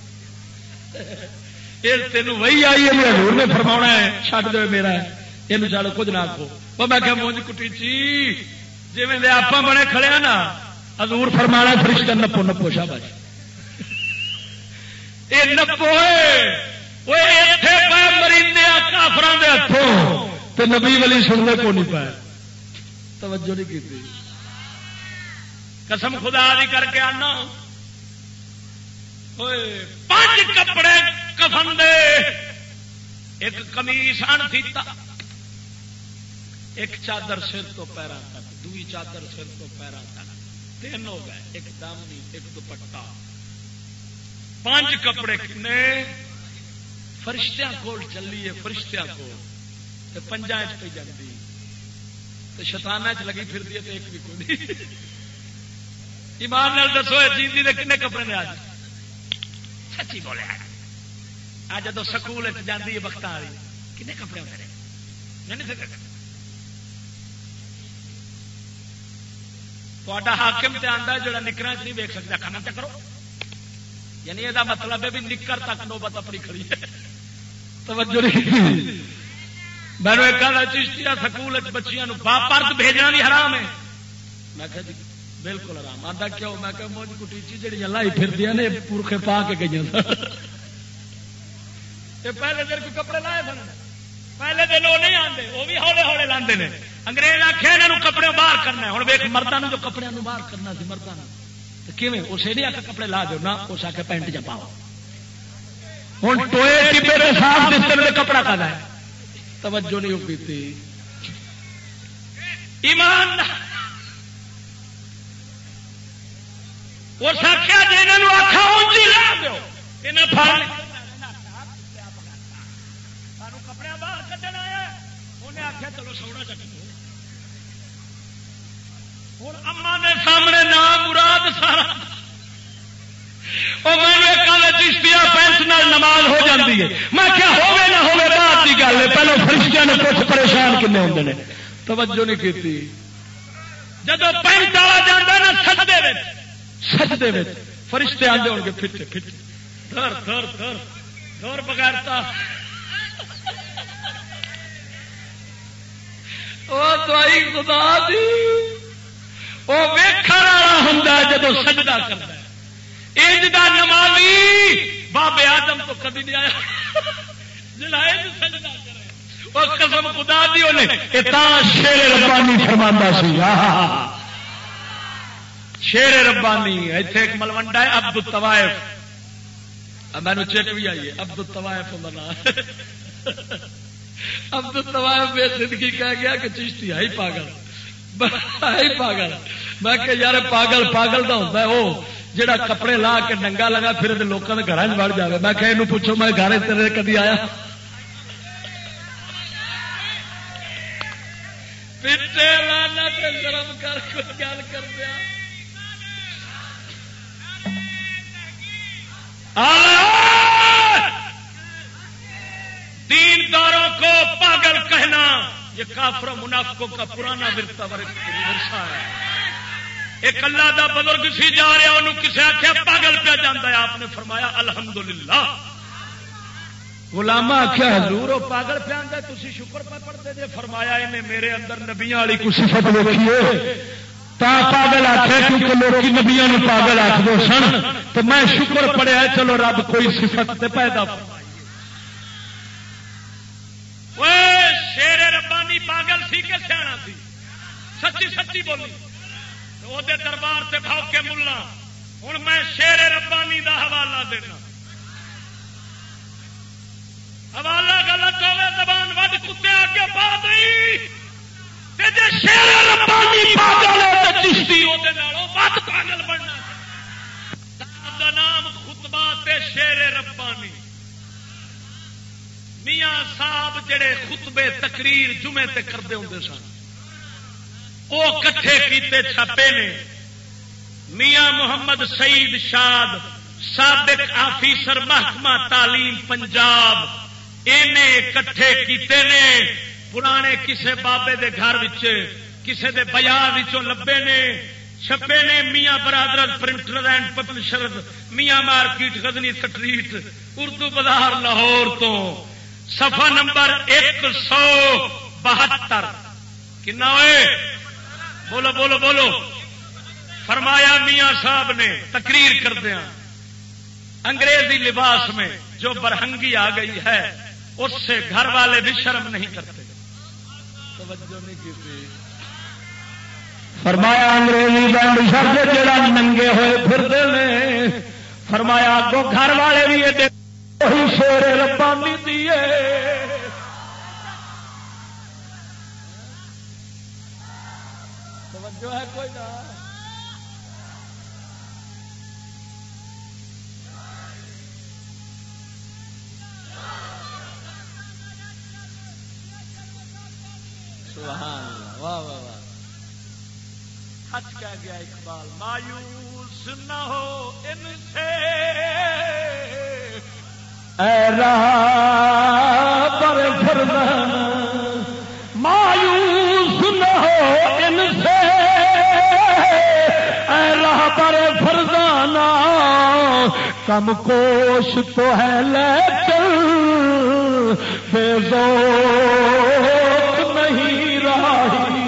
تین وہی آئی ہے حضور نے فرما ہے چڈ دے، میرا یہ چل کچھ نہ آخو میں کہ مونج کٹی چی۔ جی میں آپ بنے کھڑے ہیں نا، حضور فرما فرش کا نپو نپو شاباش۔ یہ نپو مریندے کافران دے ہاتھوں تو نبی والی سننے کو نہیں پایا توجہ نہیں کی قسم خدا دی کر کے آنا۔ پانچ کپڑے کفن دے۔ ایک کمیس ان تھیتا ایک چادر سر تو پیرا دوئی چادر سر تو پیرا تک تین ہو گئے، ایک دامنی، ایک دوپٹا پانچ کپڑے کنے۔ فرشتیاں کول چلی ہے فرشتیاں کول۔ پنجا پہ جاتی تو شتانہ چ لگی پھر دی ایک بھی کوئی ایمان نال دسو جی کنے کپڑے نے آج؟ سچی بولیا آ جب سکول جاتی ہے وقت والی کن کپڑے ہوتے ہیں تا حاکم تے آتا جا نکر چ نہیں ویک سکتا کھانا چکرو یعنی یہ مطلب ہے بھی نکر تک نوبت اپنی کھڑی ہے توجہ نہیں میں نے ایک چشتی سکول بچیاں پرت بھیجنا بھی حرام ہے میں کہ جی بالکل آرام آتا کیوں میں کہ موج کو کٹیچی جہاں لائی پھر دیا نے پورکھے پا کے گئی پہلے دن کوئی کپڑے لائے سن پہلے دن وہ نہیں آتے وہ بھی ہولے ہولے لاندے نے انگریز آخیا یہاں کپڑے باہر کرنا ہوں ویک مردوں جو کپڑے باہر کرنا سی مردوں کیون اسے نہیں آ کے کپڑے لا دو نہ اس آ کے پینٹ چ پاؤ۔ ہوں ٹوئے صاف دستے کپڑا کرنا ہے۔ توجہ نہیں ہوتی ایمان اس آخیا جی آخا کپڑے باہر کٹن آیا انہیں آخیا چلو سونا چکو سامنے نام مراد سارا وہ میں کل چشتیا پینٹ نال نماز ہو جاتی ہے میں کیا ہوگی نہ ہوگی بعد کی گل ہے پہلو فرشتیاں نے کچھ پریشان کنے ہوں نے توجہ نہیں کی جب پینٹ والا جانا نا سجدے سجدے فرشتے آتے ہو گے پھٹے پھٹے دھر دھر دھر دھر بغیرتا او تو خدا دی وہ ویخر والا ہوں جب سجدہ کرتا انج کا نمازی بابے آدم تو کبھی نہیں آیا۔ جڑا سجدہ کرے۔ وہ قسم خدا دی شیر ربانی فرما سی۔ شیر ربانی اتنے ایک ملوڈا ہے ابد طوائف مینو چیک بھی آئیے ابد طوائف نام ابد طوائف بے زندگی کہہ گیا کہ چشتی ہے پاگل۔ پاگل میں کہ یار پاگل پاگل کا ہوتا ہے وہ جڑا کپڑے لا کے ننگا لگا پھر لوگوں کے گھر بڑھ جائے میں کہ یہ پوچھو، میں گھر تیرے کدی آیا؟ گرم کر گل کر دیا۔ دین داروں کو پاگل کہنا۔ یہ کافر منافقوں کا پرانا ورتا ورثہ ہے۔ ایک اللہ دا بزرگ سی جا رہا انہوں کسی آخیا پاگل پہ جانا ہے۔ آپ نے فرمایا، الحمدللہ۔ غلامہ آخیا حضور وہ پاگل پہ آتا ہے تھی شکر پہ پڑھتے جی فرمایا انہیں میرے اندر نبیاں والی کچھ صفت دیکھی ہے۔ تا پاگل آخر کیونکہ لوگ نبیا پاگل آخ دو سن۔ تو میں شکر پڑیا چلو رب کوئی صفت تے پیدا شیر ربانی پاگل سی کہ سیاح سی؟ سچی سچی بولی۔ وہ دربار سے بھاؤ کے ملا۔ ہوں میں شیر ربانی دا حوالہ دینا۔ حوالہ غلط ہوئے، زبان وڈ کتے آگے پا دی۔ شیر ربانی پاگل چشتی وہ پاگل بننا۔ نام خطبہ تے شیر ربانی۔ میاں صاحب جڑے خطبے تقریر جمعے تے کرتے ہوں سن وہ کٹھے کیتے چھپے نے۔ میاں محمد سعید شاد سابق آفیسر محکمہ تعلیم پنجاب کٹھے کیتے نے۔ پرانے کسے بابے دے گھر کسے دے بازار لبے نے۔ چھپے نے میاں برادر printer and publisher Mian market Ghazni street, Urdu Bazar Lahore تو۔ سفا نمبر ایک سو بہتر۔ کنا ہوئے؟ بولو بولو بولو۔ فرمایا میاں صاحب نے، تقریر کر دیا انگریزی لباس میں جو برہنگی آ گئی ہے، اس سے گھر والے بھی شرم نہیں کرتے۔ فرمایا انگریزی بینڈ جڑا ننگے ہوئے پھر فرمایا کو گھر والے بھی شیر ربانی دیے جو ہے کوئی نہ۔ سچ کہہ گیا اقبال، مایوس نہ ہو ان سے۔ اے رہا پر فرمان مایوس نہ ہو ان سے۔ اے راہ پر فرزانہ، کم کوش تو ہے لیکن بے ذوق نہیں رہی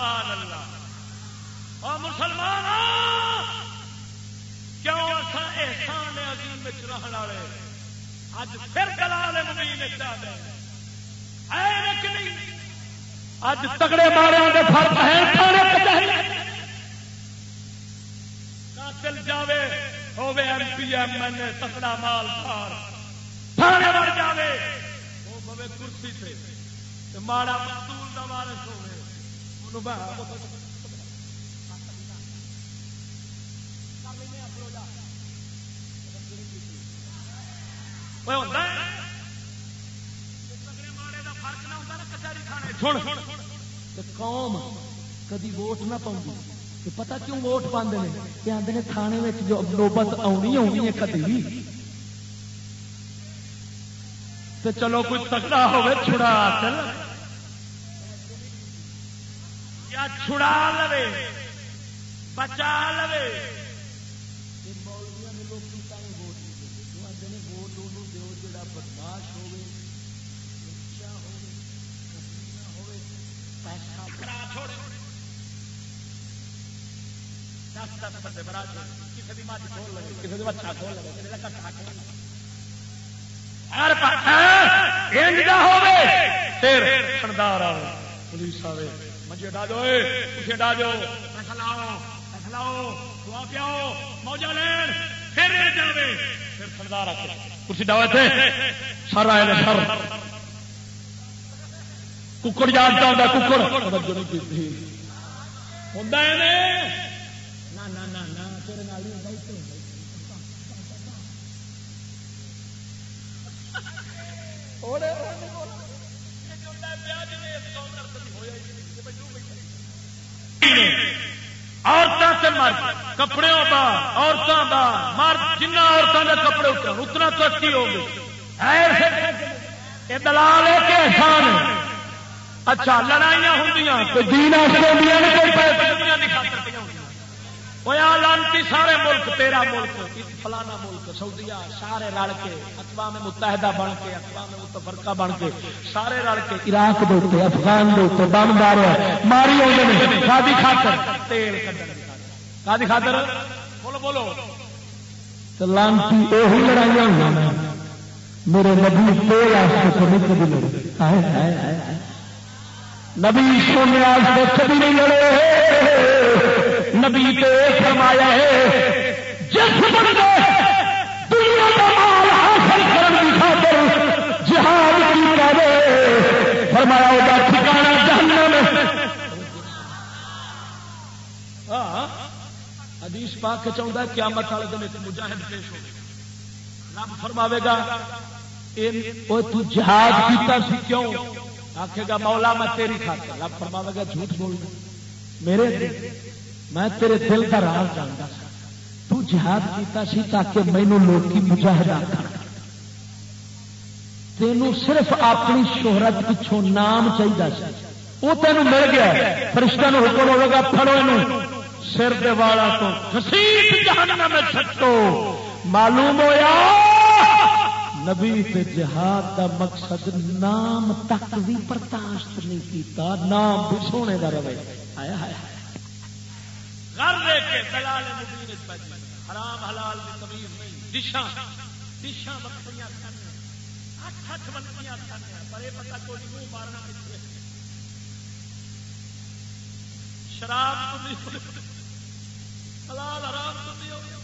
سبحان اللہ۔ اور مسلمان کیوں اصا احسان عظیم رہن والے؟ اج پھر کلال مبین اج تگڑے مارے کے فرق ہے قاتل جاوے ہوے M P, M L A, تکڑا مال پار تھانے بڑھ جاوے۔ وہ بوے کرسی سے ماڑا مزدور کا وارث ہوے قوم کدی ووٹ نہ پاؤں پتا کیوں ووٹ پاندے نے؟ کہ آدھے نے تھانے میں جو نوبت آنی آنی ہے کدی چلو کوئی تکڑا ہوئے چھڑا چل چھڑا لو بچا لو پولیس آئے مجھے ڈاجو اسے ڈاجو پیسہ لاؤ پیسہ لاؤ، دعا پیاؤ موجہ لین، پھر جاوے۔ پھر سردار آ کے کرسی ڈاوے تھے سر آئے سر۔ ککڑ جانتا ہوں ککڑ۔ ہوں عورتوں سے مرد کپڑوں کا عورتوں کا مرد جنہ عورتوں کے کپڑے اتر اتنا ترقی ہو گئی۔ دلال ہے کہ احسان اچھا لڑائیاں ہوں لانتی سارے ملک، تیرا ملک فلانا ملک، سعودیہ، سارے رل کے اقوام متحدہ بن کے اقوام متفرقہ بن کے، سارے رل کے عراق دے افغان دے بم مارے، ماری آدھے شادی خاطر، تیل کدی خاطر۔ بولو بولو۔ لانتی یہ لڑائیاں میرے نبی تیل نبی سونے کبھی نہیں لڑے۔ نبی تو فرمایا ہے، جس بندے دنیا کا مال حاصل کرنے کی خاطر جہاد کی کرے فرمایا ہوگا ٹھکانا جہنم حدیث پاک چاہتا ہے، قیامت والے دن ایک مجاہد پیش ہو رب فرماوے گا تو جہاد کیتا سی کیوں؟ آخے گا، مولا میں تیری خاطر۔ رب فرماوے گا، جھوٹ بول۔ میرے میں تیرے دل کا راز جانتا تو جہاد کیتا سی تاکہ مینو لوگ مجاہد آخر تینوں صرف اپنی شہرت پچھوں نام چاہیے سی۔ وہ تینوں مل گیا فرشتہ نو حکم ہوگا، پھڑو یہ سر دے والا تو جہنم میں معلوم ہوا نبی تے جہاد دا مقصد نام تک بھی برداشت نہیں کیتا، نام بھی سونے کا روے آیا آیا۔ جی۔ حرام حلال کی تمیز نہیں۔ ڈشاں ڈشاں بکریاں اٹھ اٹھ بکریاں پر یہ پتا کوئی منہ مارنا شراب حلال حرام تو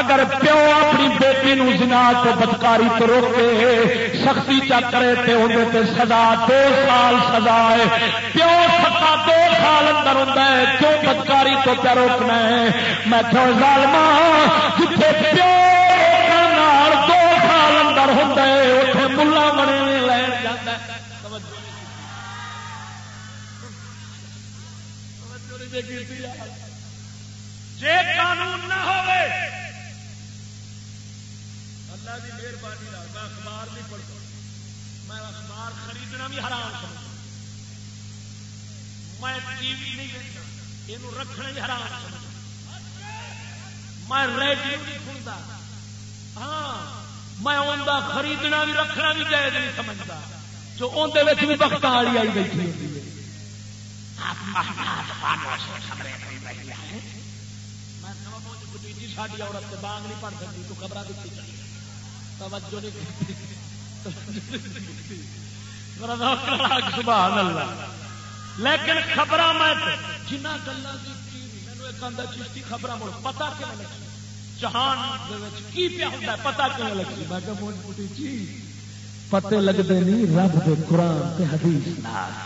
اگر پیو اپنی بیٹی نو زنا تو بدکاری تو روکے، سختی چا کرے تے اندر تے سزا، دو سال سزا ہے۔ پیو سکا دو سال اندر ہوں کیوں بدکاری تو کیا روکنا ہے؟ میں کیوں ظالما جتنے پیو دو سال اندر ہوں اتنے ملا بنے لین جاتا جے قانون نہ ہوئے، اللہ کی مہربانی میں اخبار نہیں پڑھتا، میں اخبار خریدنا بھی حرام سمجھتا۔ میں ٹی وی نہیں دیکھتا یہ رکھنا بھی حرام سمجھتا۔ میں ریڈیو نہیں سنتا۔ ہاں میں اندر خریدنا بھی، رکھنا بھی جائز نہیں سمجھتا۔ جو اندر بھی وقت والی آئی بیٹھی ہوتی ہے۔ ساری عورت بانگ نہیں پڑھ سکتی، تو خبر دیتی توجہ نہیں سبحان اللہ۔ لیکن خبر میں جنہ گلوں کی خبر مڑ پتا کیوں لگی؟ جہان کی پیا ہوتا ہے پتا کیوں لگی؟ میں کہ موٹی جی پتے لگتے نہیں، رب کے قرآن حدیث نال۔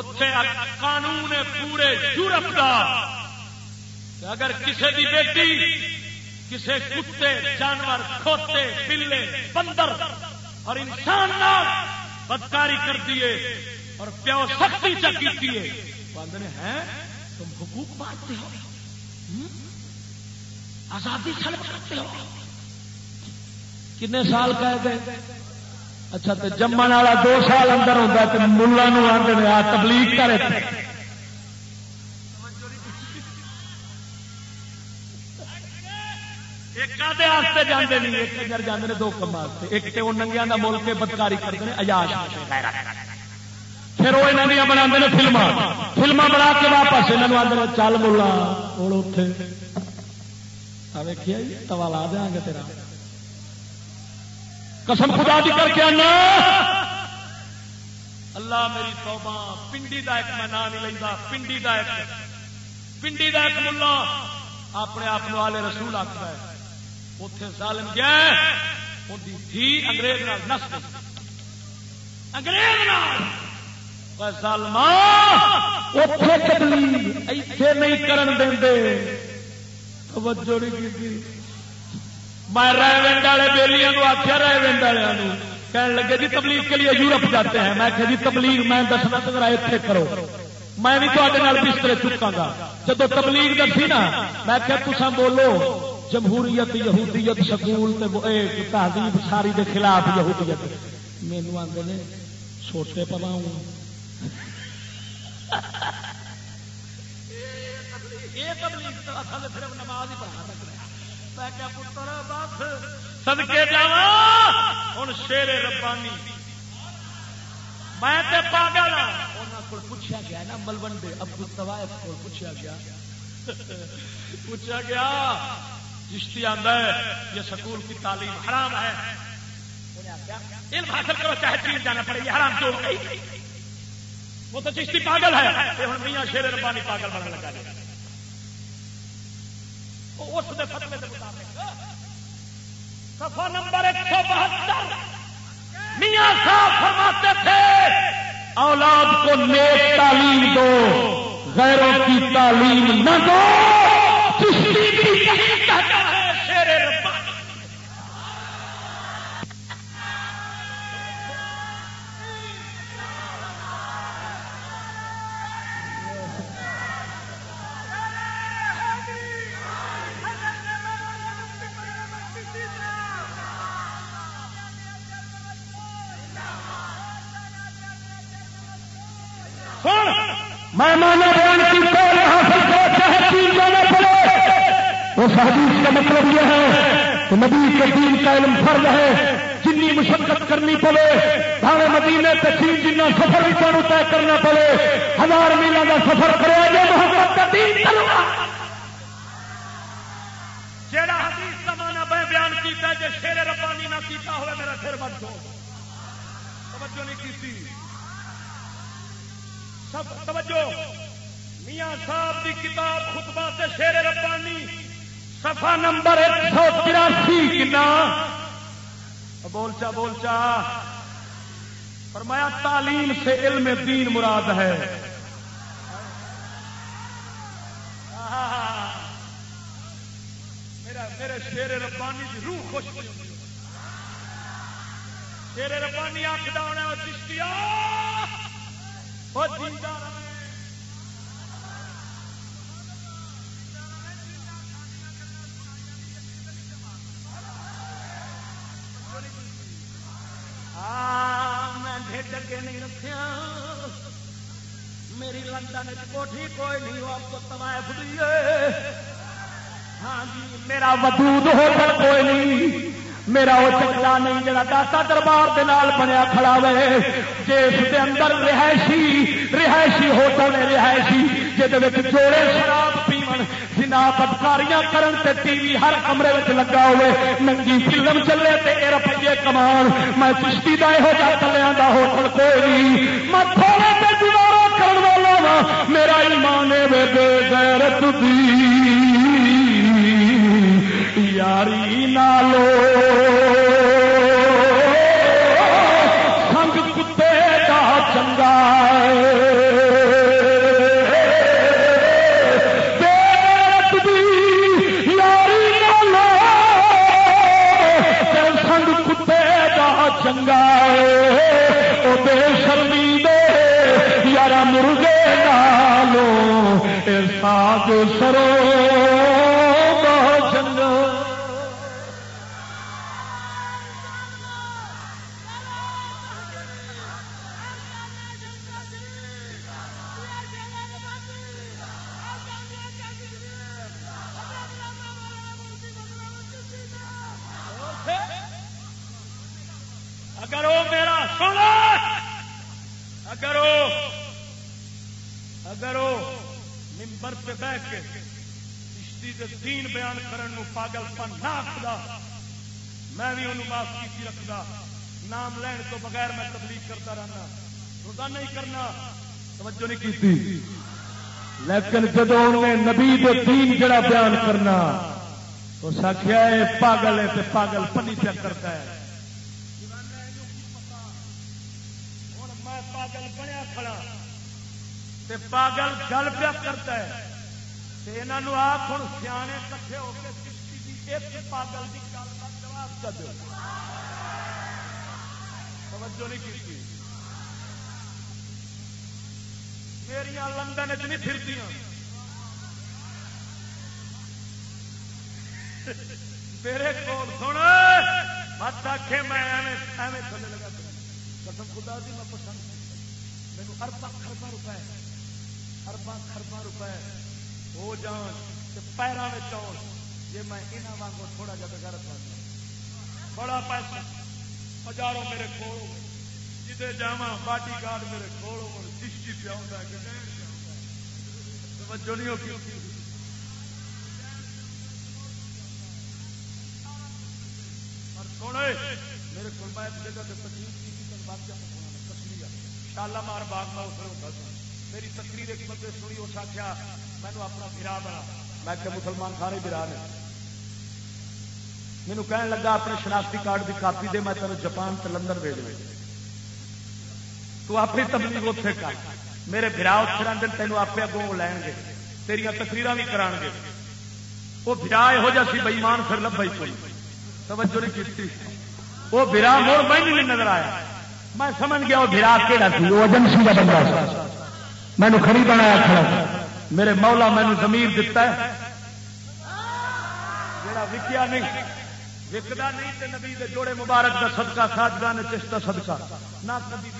اتے قانون پورے یورپ کا اگر کسی کی بیٹی کسی کتے جانور کھوتے بلے بندر اور انسان نہ بدکاری کر دیے اور پیو سختی چکی ہے ہیں تم حقوق مارتے ہو آزادی سلب کرتے ہو کنے سال کہہ گئے اچھا تو جمن والا دو سال اندر ہوتا تو ملا آدھے آ تبلیغ کرے جانے نہیں، ایک گھر جانے دو کام ایک تو ننگیا کا کے بدکاری کرتے ہیں اجاش پھر وہ یہاں بنا فلما فلما بنا کے واپس یہاں آدھے چل ملا ہوں اتے ویکیا جی، توا لا دیا گے تیرا۔ قسم خدا دی کر کے آنا. اللہ میری توبہ، پنڈی کا ایک میں نام نہیں لینا پنڈی کا ایک پنڈی کا ایک ملا، اپنے آپ والے رسول آخر ہے۔ اتے ظالم گیا تھی انگریز نس انگریز سالما اتے نہیں کرن دے توجہ نہیں کی میں رائے ونڈ والے بیلیاں آخیا رائے ونڈ والوں کہنے لگے جی تبلیغ کے لیے یورپ جاتے ہیں۔ میں کہ جی تبلیغ میں دسنا تو ذرا اتنے کرو۔ میں بھی تے بسترے چکا گا۔ جب تبلیغ دسی نا، میں کہ تسا بولو، جمہوریت، یہودیت، سکول تہذیب ساری دے خلاف یہودیت۔ مینو آتے نے چھوٹے پلا نماز ہی پڑھا پتر بس۔ سدکے جا ہوں شیر ربانی۔ میں پاگل کو پوچھا گیا نا ملبن دے ابدو طوائف پوچھا گیا۔ پوچھا گیا چشتی ہے یہ سکول کی تعلیم حرام ہے۔ علم حاصل کرو چاہے چین جانا پڑے یہ حرام کیوں؟ وہ تو چشتی پاگل ہے۔ ہوں میاں شیر ربانی پاگل بنا لگا دیا فتوے مطابق۔ سفا نمبر ایک سو بہتر۔ میاں صاحب فرماتے تھے، اولاد کو نیک تعلیم دو، غیروں کی تعلیم نہ دو۔ میں مانا بیان کی اس حدیث کا مطلب یہ ہے کہ نبی کے دین کا علم فرض ہے، جنی مشقت کرنی پڑے تھانے مدینے تقسیم جنہ سفر بھی تمہیں طے کرنا پڑے، ہزار میلوں کا سفر کرے جو محمد کا دین چلوا جیڑا حدیث کا مانا میں بیان کیتا ہے جی شیر ربانی نہ کیتا ہوئے، میرا سر مت دو توجہ نہیں کی سب توجہ۔ میاں صاحب کی کتاب خطبہ سے شیر ربانی سفا نمبر ایک سو تراسی کنا۔ بولچا بولچا۔ فرمایا، تعلیم سے علم دین مراد ہے۔ میرا، میرے شیر ربانی کی روح خوش شیر ربانی آخر ہونا چشتیا میں نہیں رکھا میری لندن کوٹھی کوئی نہیں آپ کو طوائف دیے ہاں جی میرا وجود ہوٹل کوئی نہیں۔ میرا وہ چکلا نہیں جڑا داتا دربار کے بنیا کھڑا وے۔ جس اندر رہائشی رہائشی ہوٹل رہائشی جہد جوڑے شراب پیمن جنا بدکاریاں کرن تے ٹی وی ہر کمرے میں لگا ہوئے۔ ننگی فلم چلے تے اے روپیے کمان۔ میں چشتی کا یہو جہ چلیا کا ہوٹل کوئی نہیں۔ میں تھوڑے تے گزارا کرنے والا وا میرا ایمان ہے بے غیرت دی۔ یاری نالو۔ سنگ کتے دا چنگا یاری نالو۔ سنگ کتے دا چنگا وہ بے شرمی دے یار مرغے نالو۔ ساگ سرو۔ بہ کے کشتی کے دین بیان کرن نو پاگل پن نہ آخلا میں بھی انہوں معاف کی رکھدا۔ نام لین تو بغیر میں تبلیغ کرتا رہنا۔ روزہ نہیں کرنا۔ توجہ نہیں کی لیکن جدو انہیں نبی دے دین جڑا بیان کرنا تو سکھیا ہے پاگل ہے تے پاگل پنی پیا کرتا ہے۔ پاگل بنیا کھڑا۔ تے پاگل گل پیا کرتا ہے۔ تے آپ ہوں سیانے کٹھے ہو کے کشتی دی ایک پاگل دی گل کا جواب کر دو۔ توجہ نہیں کی میریاں لندن چ نہیں پھرتی میرے کو سن۔ مت آخ میں ایویں تھلے لگا قسم خدا دی میں پسند میرے اربا خربا روپئے اربا خربا روپئے ہو جان پیروں میں چون جی میں یہاں وانگو تھوڑا جا بغیر بڑا پیسہ۔ ہزاروں میرے کول۔ جدے جا باڈی گارڈ میرے کول چشتی پیا توجہ نہیں ہوتی۔ سونے، میرے کو میں جگہ سے تقریر کی تھی بات کشمیر۔ شالا مار باغ میں اس ہوتا تھا میری تقریر ایک بندے سنی، اس آخیا مینو اپنا برا بنا. میں کہ مسلمان سارے برا نے. مینو کہن لگا، اپنے شناختی کارڈ کی کاپی دے، میں تینوں جاپان تے لندن بھیج دے. تو اپنی تبلیغ اتنے کر۔ میرے برا اتنے رہتے تینوں آپ اگوں لین گے۔ تیریا تقریر بھی کران گے۔ وہ برا یہو جہ سی بئیمان، پھر لبا کوئی۔ توجہ نہیں کی وہ برا مور میں نہیں نظر آیا۔ میں سمجھ گیا، وہ برا کہڑا سی؟ وہ ایجنسی کا بندہ مینو خری بنایا کھڑا میرے مولا مینو زمیر دتا ہے۔ جڑا وکیا نہیں، وکدا نہیں تے نبی دے جوڑے مبارک دا صدقہ ساجدہ نے چشتہ صدقہ۔ نہ کبھی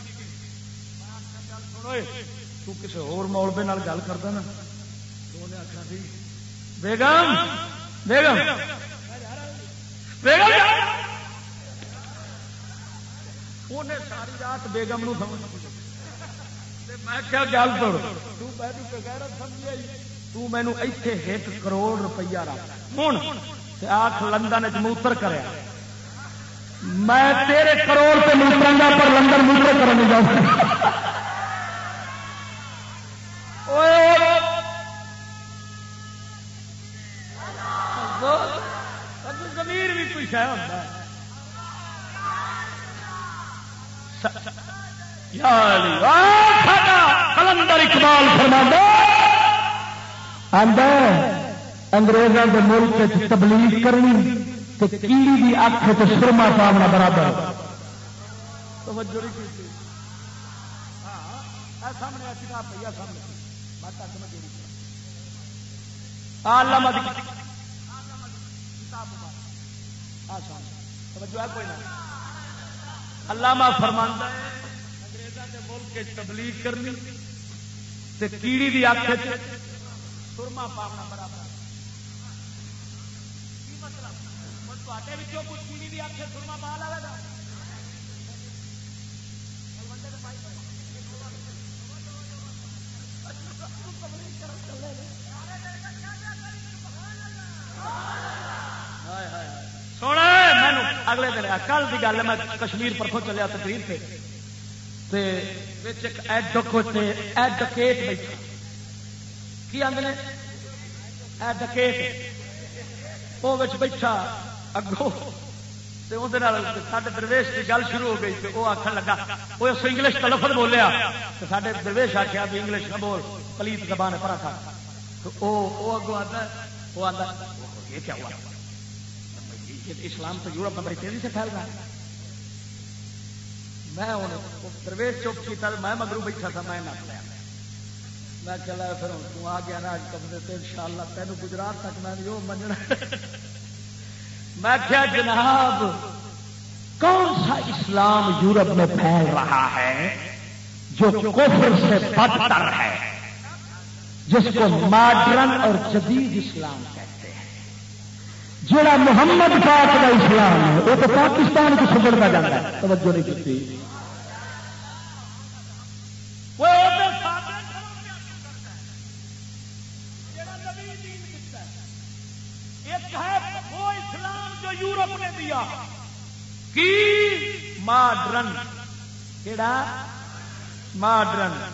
تو کسی اور مولبے نال گل کردا نا جی، بیگم بیگم۔ بیگم! انہیں ساری رات بیگم نو سمجھ میں کیا گل توڑ تو مینو ایتھے ایک کروڑ روپیہ رکھ۔ ہوں آخ لندن چ موتر کریا۔ میں تیرے کروڑ سے موتر گا پر لندن موتر کرنے جاؤں۔ زمین بھی کوئی شہ ہوتا کلندر اقبال فرما انگریزوں کے ملک تبلیغ کرنی تو کیڑی کی اکھ تو سرما پاونا برابر۔ ہاں، سامنے علامہ فرماندہ انگریزوں کے ملک تبلیغ کرنی تے کیڑی دی اکھ سرما پاونا برابر مطلب؟ کیڑی دی اکھ سرما پا گا سونا مینو اگلے دن کل کی گل میں کشمیر پرسوں چلیا تقریر سے ایڈوکیٹ بیٹھا کی آدھے ایڈوکیٹ وہ بیٹھا اگوں سارے درویش کی گل شروع ہو گئی وہ آخر لگا وہ اس انگلش کا لفظ بولیا تو سارے درویش آخیا بھی انگلش نہ بول پلیت زبان پرا تھا تو وہ اگوں آتا وہ آتا یہ کیا ہوا اسلام تو یورپ میں بڑی تیزی سے پھیل رہا ہے میں درویش چپ کی میں مگرو بیٹھا تھا، میں نہ لیا میں چلا پھر ہوں، تو آ گیا نا اج کمرے سے ان شاء اللہ تینوں گجرات تک میں وہ مننا میں کیا جناب، کون سا اسلام یورپ میں پھیل رہا ہے جو کفر سے بدتر ہے، جس کو ماڈرن اور جدید اسلام کہتے ہیں؟ جڑا محمد پاک کا اسلام ہے، وہ تو پاکستان کو سگڑتا جاتا ہے۔ توجہ نہیں کی۔ یورپ نے دیا۔ کی؟ ماڈرن۔ کہڑا ماڈرن۔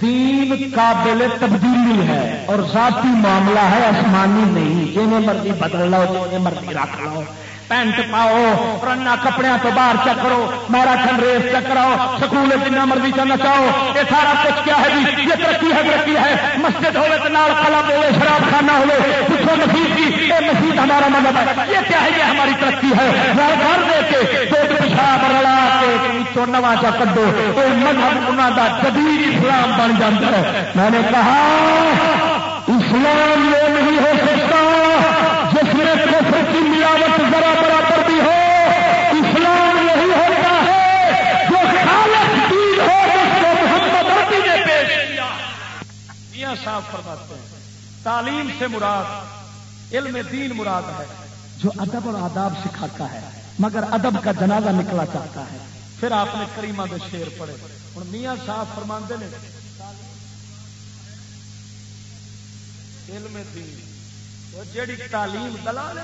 دین قابل تبدیلی ہے اور ذاتی معاملہ ہے، آسمانی نہیں۔ جنہیں مرضی بدل لو جنہیں مرضی رکھ لو پینٹ پاؤ، پرانا کپڑے تو باہر چکرو میراتھن ریس چکراؤ سکول جنہ مرضی چلنا چاہو یہ سارا کچھ کیا ہے جی؟ یہ ترقی ہے ترقی ہے۔ مسجد ہوئے تو نال کلب ہوئے، شراب خانہ ہوئے۔ پوچھو مسیح کی یہ مسیح ہمارا مذہب ہے۔ یہ کیا ہے؟ یہ ہماری ترقی ہے۔ گھر دے کے پیٹ پیشاب رلا کے نواں چا کڈو۔ یہ مذہب انہوں کا جدید اسلام بن جاتا ہے۔ میں نے کہا، اسلام یہ نہیں ہو سکتا۔ کی ملاوٹ ذرا برابر بھی ہو، اسلام یہی ہوتا ہے، جو خالق دین ہو اس کو محمد ربی نے پیش کیا۔ میاں صاحب فرماتے ہیں، تعلیم سے مراد، علم دین مراد ہے، جو ادب اور آداب سکھاتا ہے، مگر ادب کا جنازہ نکلا چاہتا ہے۔ پھر آپ نے کریمہ دے شیر پڑے ہوں میاں صاحب فرماندے نے علم دین۔ جیڑی تعلیم دلال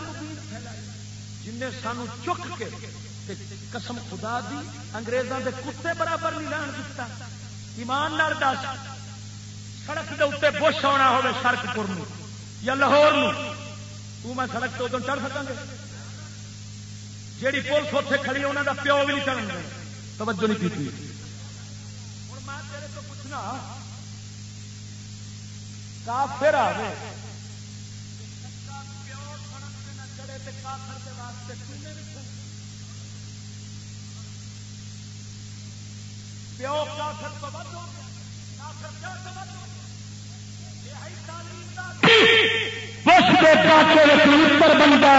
جن سانو چک کے قسم خدا دی انگریزوں کے کتے برابر نہیں لان دتا۔ ایمان دس، سڑک کے اتنے بش آنا ہو سڑک پور یا لاہور تو میں سڑک تو ادھر چڑھ سکا گے۔ جیڑی پولیس اتنے کھڑی انہوں کا پیو بھی نہیں چڑھ گے توجہ نہیں کی ہوں میں تیرے تو پوچھنا، کافر آ گئے بنتا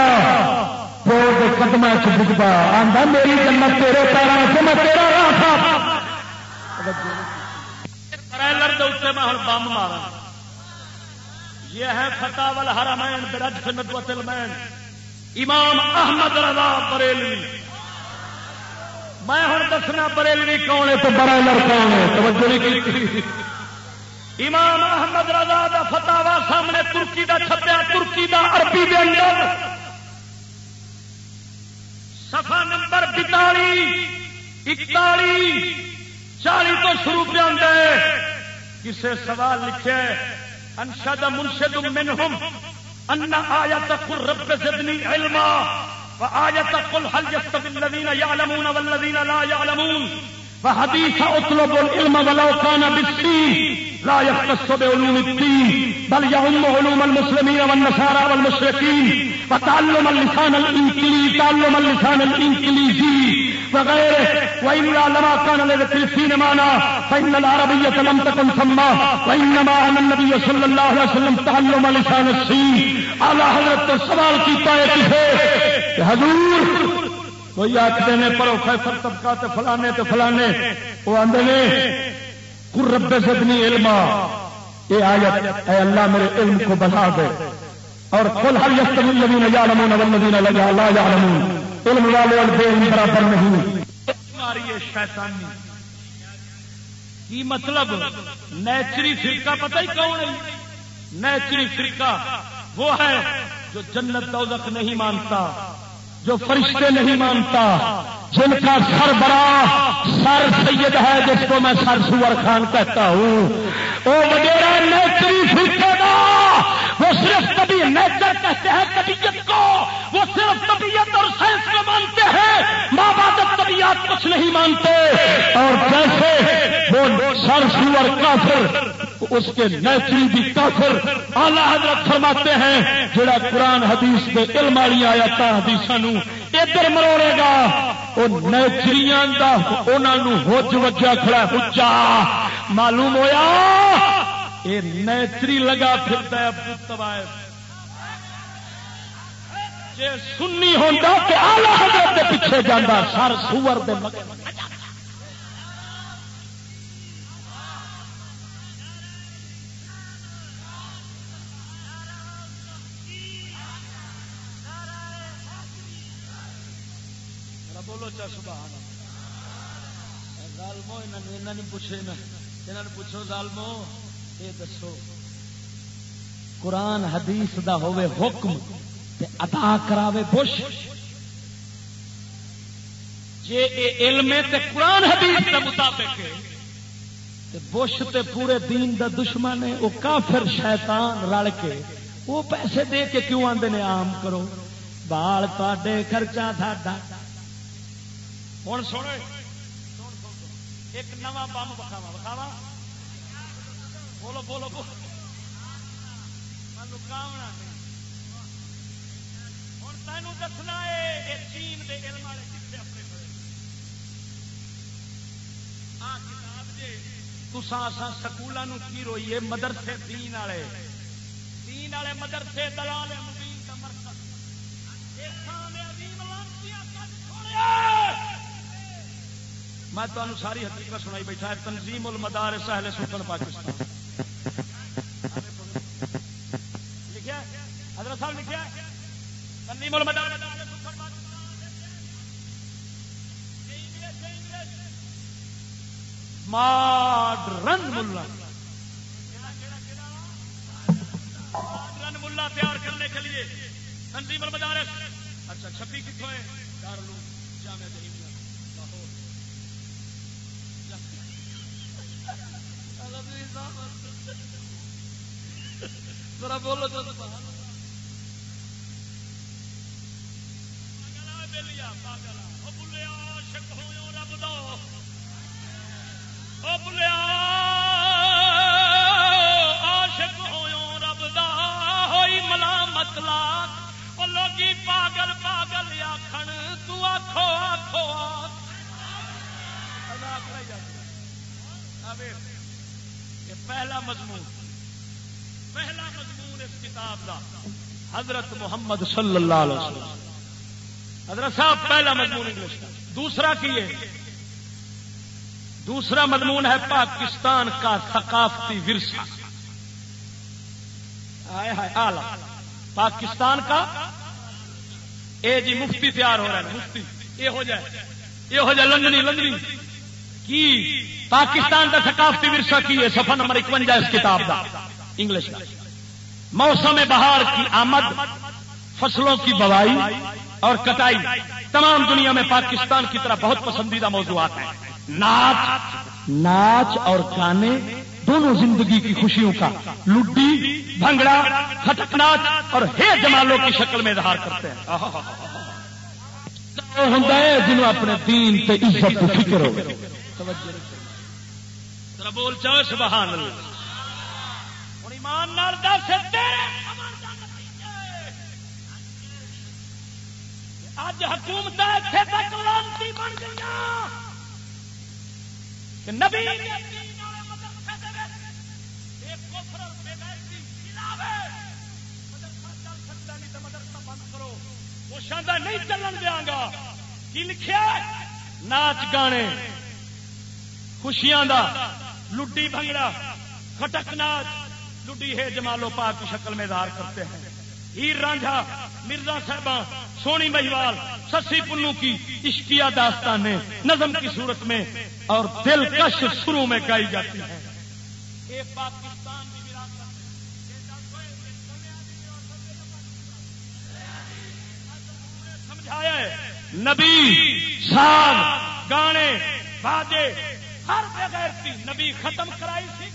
قدم چکتا آتا میری جنت تیرے پیروں سے میں تیرا راہ تھا۔ میں ہوں بم مارا۔ یہ ہے فتح ول ہرامین برج ندوت المین امام احمد رضا بریلوی۔ میں ہوں دسنا بریلوی کون ہے تو برائلر کون ہے؟ توجہ نہیں کی امام احمد رضا دا فتوا سامنے ترکی دا چھپیا، ترکی دا عربی دے اندر۔ سفا نمبر بتالی اکتالی چالی تو شروع پہ آدھے کسے سوال لکھے، انشد منشد منہم، ان آیت قل رب زدنی علما۔ وآیت قل هل يستوي الذين يعلمون والذين لا يعلمون وحديث اطلب العلم ولو كان بالسين لا يختص بعلوم الدين بل يعم علوم المسلمين والنصارى والمشركين وتعلم اللسان الانجليزي تعلم اللسان الانجليزي وغيره وإلا لما كان لذكر السين معنا فإن العربية لم تكن ثم وإنما أن النبي صلى الله عليه وسلم تعلم لسان السين. على حضرت سوال کیتا ہے حضور کوئی آخر نے پروفیسر طبقہ تے فلانے تو فلانے وہ آدھے نے رب سدنی علم یہ آیت، اے اللہ میرے علم کو بنا دے۔ اور کل ہر یس الذین یعلمون والذین لا یعلمون۔ علم والے اور بے علم برابر نہیں۔ ہماری شیطانی۔ کی مطلب؟ نیچری فرقہ پتہ ہی کون ہے؟ نیچری فرقہ وہ ہے جو جنت دوزخ نہیں مانتا۔ جو فرشتے نہیں مانتا، جن کا سر بڑا، سر سید ہے، جس کو میں سر سور خان کہتا ہوں۔ وہ وغیرہ نیتری فرقے دار وہ صرف کبھی نیچر کہتے ہیں، طبیعت کو۔ وہ صرف طبیعت اور سائنس کو مانتے ہیں۔ ماں باپ طبیعت کچھ نہیں مانتے، اور جیسے وہ سر سور کافر، اس کے نیچری بھی کافر۔ آلہ حضرت فرماتے ہیں، جڑا قرآن، حدیث کے علم والی آیا حدیث ادھر مروڑے گا، وہ نیچری ہوج وجہ کھڑا اچا معلوم ہویا؟ یہ نیچری لگا پھرتا ہے پتوا جی سنی ہوتا کہ حضرت دے پیچھے جانا سر سور دے مگر۔ بولو چا سبحان ظالمو نے پوچھے نا نے پوچھو ظالمو یہ دسو، قرآن حدیث دا ہوئے حکم تے ادا کراوے بش۔ جے اے علم تے قرآن حدیث دا مطابق ہے، تے بش تے پورے دین دا دشمن ہے وہ کافر شیطان رل کے وہ پیسے دے کے کیوں آندے نے عام کرو؟ بال تے خرچہ ساڈا ہوں سونے ایک نواں بم بکھاوا بکھاوا بولو بولو بولو۔ کامنا ہوں تینوں دسنا ہے چین کے علم والے کتنے اپنے آ کتاب جی تسا سکولوں کی روئیے؟ مدرسے دین والے۔ دین والے مدرسے دلال مبین کا مرکز۔ میں تمہیں ساری حقیقت سنائی بیٹھا ہے تنظیم المدار سہل سلطن پاکستان۔ لکھا حضرت صاحب لکھا ماڈرن ملا۔ ماڈرن ملا تیار کرنے کے لیے۔ تنظیم المدار اچھا چھپی کتوں ہے؟ دارالعلوم جامعہ جہیز ذرا بولو تو ملامت محمد صلی اللہ علیہ وسلم۔ حضرت صاحب، پہلا مضمون انگلش کا۔ دوسرا کی ہے؟ دوسرا مضمون ہے پاکستان کا ثقافتی ورثہ۔ پاکستان کا؟ اے جی مفتی تیار ہو رہا ہے۔ مفتی، یہ ہو جائے۔ یہ ہو جائے لندنی لندنی۔ کی؟ پاکستان کا ثقافتی ورثہ کی ہے؟ سفر نمبر اکوجا اس کتاب کا۔ انگلش کا۔ موسم بہار کی آمد۔ فصلوں کی بوائی اور کٹائی تمام دنیا میں پاکستان کی طرح بہت پسندیدہ موضوعات ہیں۔ ناچ ناچ اور گانے دونوں زندگی کی خوشیوں کا لڈی، بھنگڑا، کھٹک ناچ اور ہے جمالوں کی شکل میں اظہار کرتے ہیں۔ ہوں جنہوں اپنے دین تے عزت فکر ہو بول چاہو، سبحان اللہ۔ ایمان نال دس اج حکومت اتنے تک لانتی بن گئی نبی نہیں چلن دیا گا۔ کی لکھیا ناچ گانے۔ خوشیاں دا۔ لڈی بھنگڑا۔ کھٹک ناچ۔ لڈی ہے جمالو پاک کی شکل میں دار کرتے ہیں۔ ہیر رانجھا۔ مرزا صاحبہ، سونی مہیوال سسی پنو کی عشقیہ داستانیں نظم کی صورت میں، اور دل کش شروع میں گائی جاتی ہیں سمجھایا نبی، سال، گانے باجے ہر بغیر تھی نبی ختم کرائی سی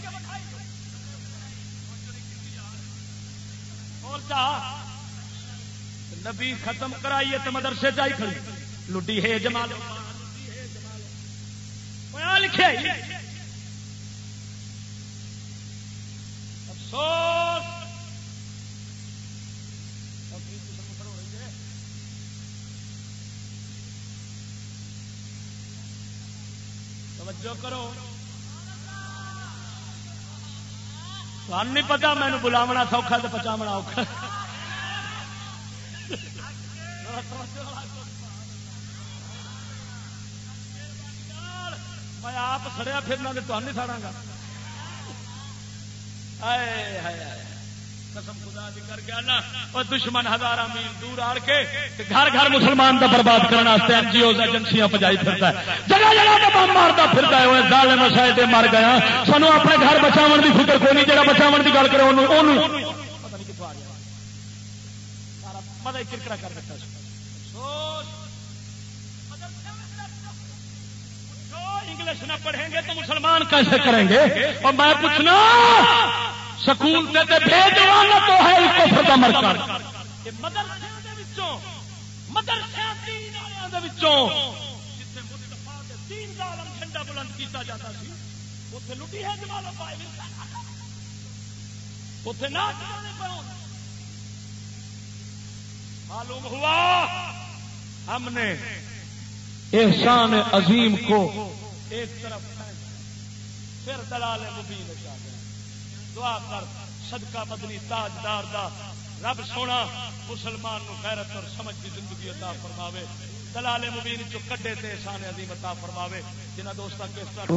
نبی ختم کرائیے تو مدرسے جائی کھڑی۔ لڈی ہے جمال۔ لکھے افسوس۔ توجہ کرو۔ سن نہیں پتا مینو بلاونا سوکھا تو پچاونا اور میں آپ سڑیا پھرنا تو تمہیں نہیں ساڑا گا۔ قسم خدا دی کر گیا نا اور دشمن ہزار میل دور آڑ کے گھر گھر مسلمان دا برباد کرنے واسطے این جی اوز ایجنسیاں پجائی پھرتا ہے۔ جگہ جگہ تے بم مارتا پھرتا ہے۔ وہ ظالم شاید مر گیا۔ سانو اپنے گھر بچاون دی فکر کوئی نہیں جڑا بچاون دی گل کرے اونوں اونوں۔ پتہ نہیں کتھوں آ گیا۔ سارا پتہ ہی کرکرا کر دیتا سی افسوس انگلش نہ پڑھیں گے تو مسلمان کیسے کریں گے؟ اور میں پوچھنا، سکول تے تے تو ہے کفر دا مرکز۔ مدرسے دے وچوں مدرسے دین دے وچوں مصطفی دے دین دا علم جھنڈا بلند کیتا جاتا سی، اوتھے لٹی ہے جمالو پائے اوتھے معلوم ہوا؟ ہم نے احسان عظیم کو ایک طرف پھر دلال مبین چاہ گئے دعا کر، صدقہ بدنی تاجدار دا رب سونا، مسلمان نو غیرت اور سمجھ کی زندگی عطا فرماوے۔ دلال مبین چو کڈے تے احسان عظیم عطا فرماوے۔ جنہ دوستاں کس طرح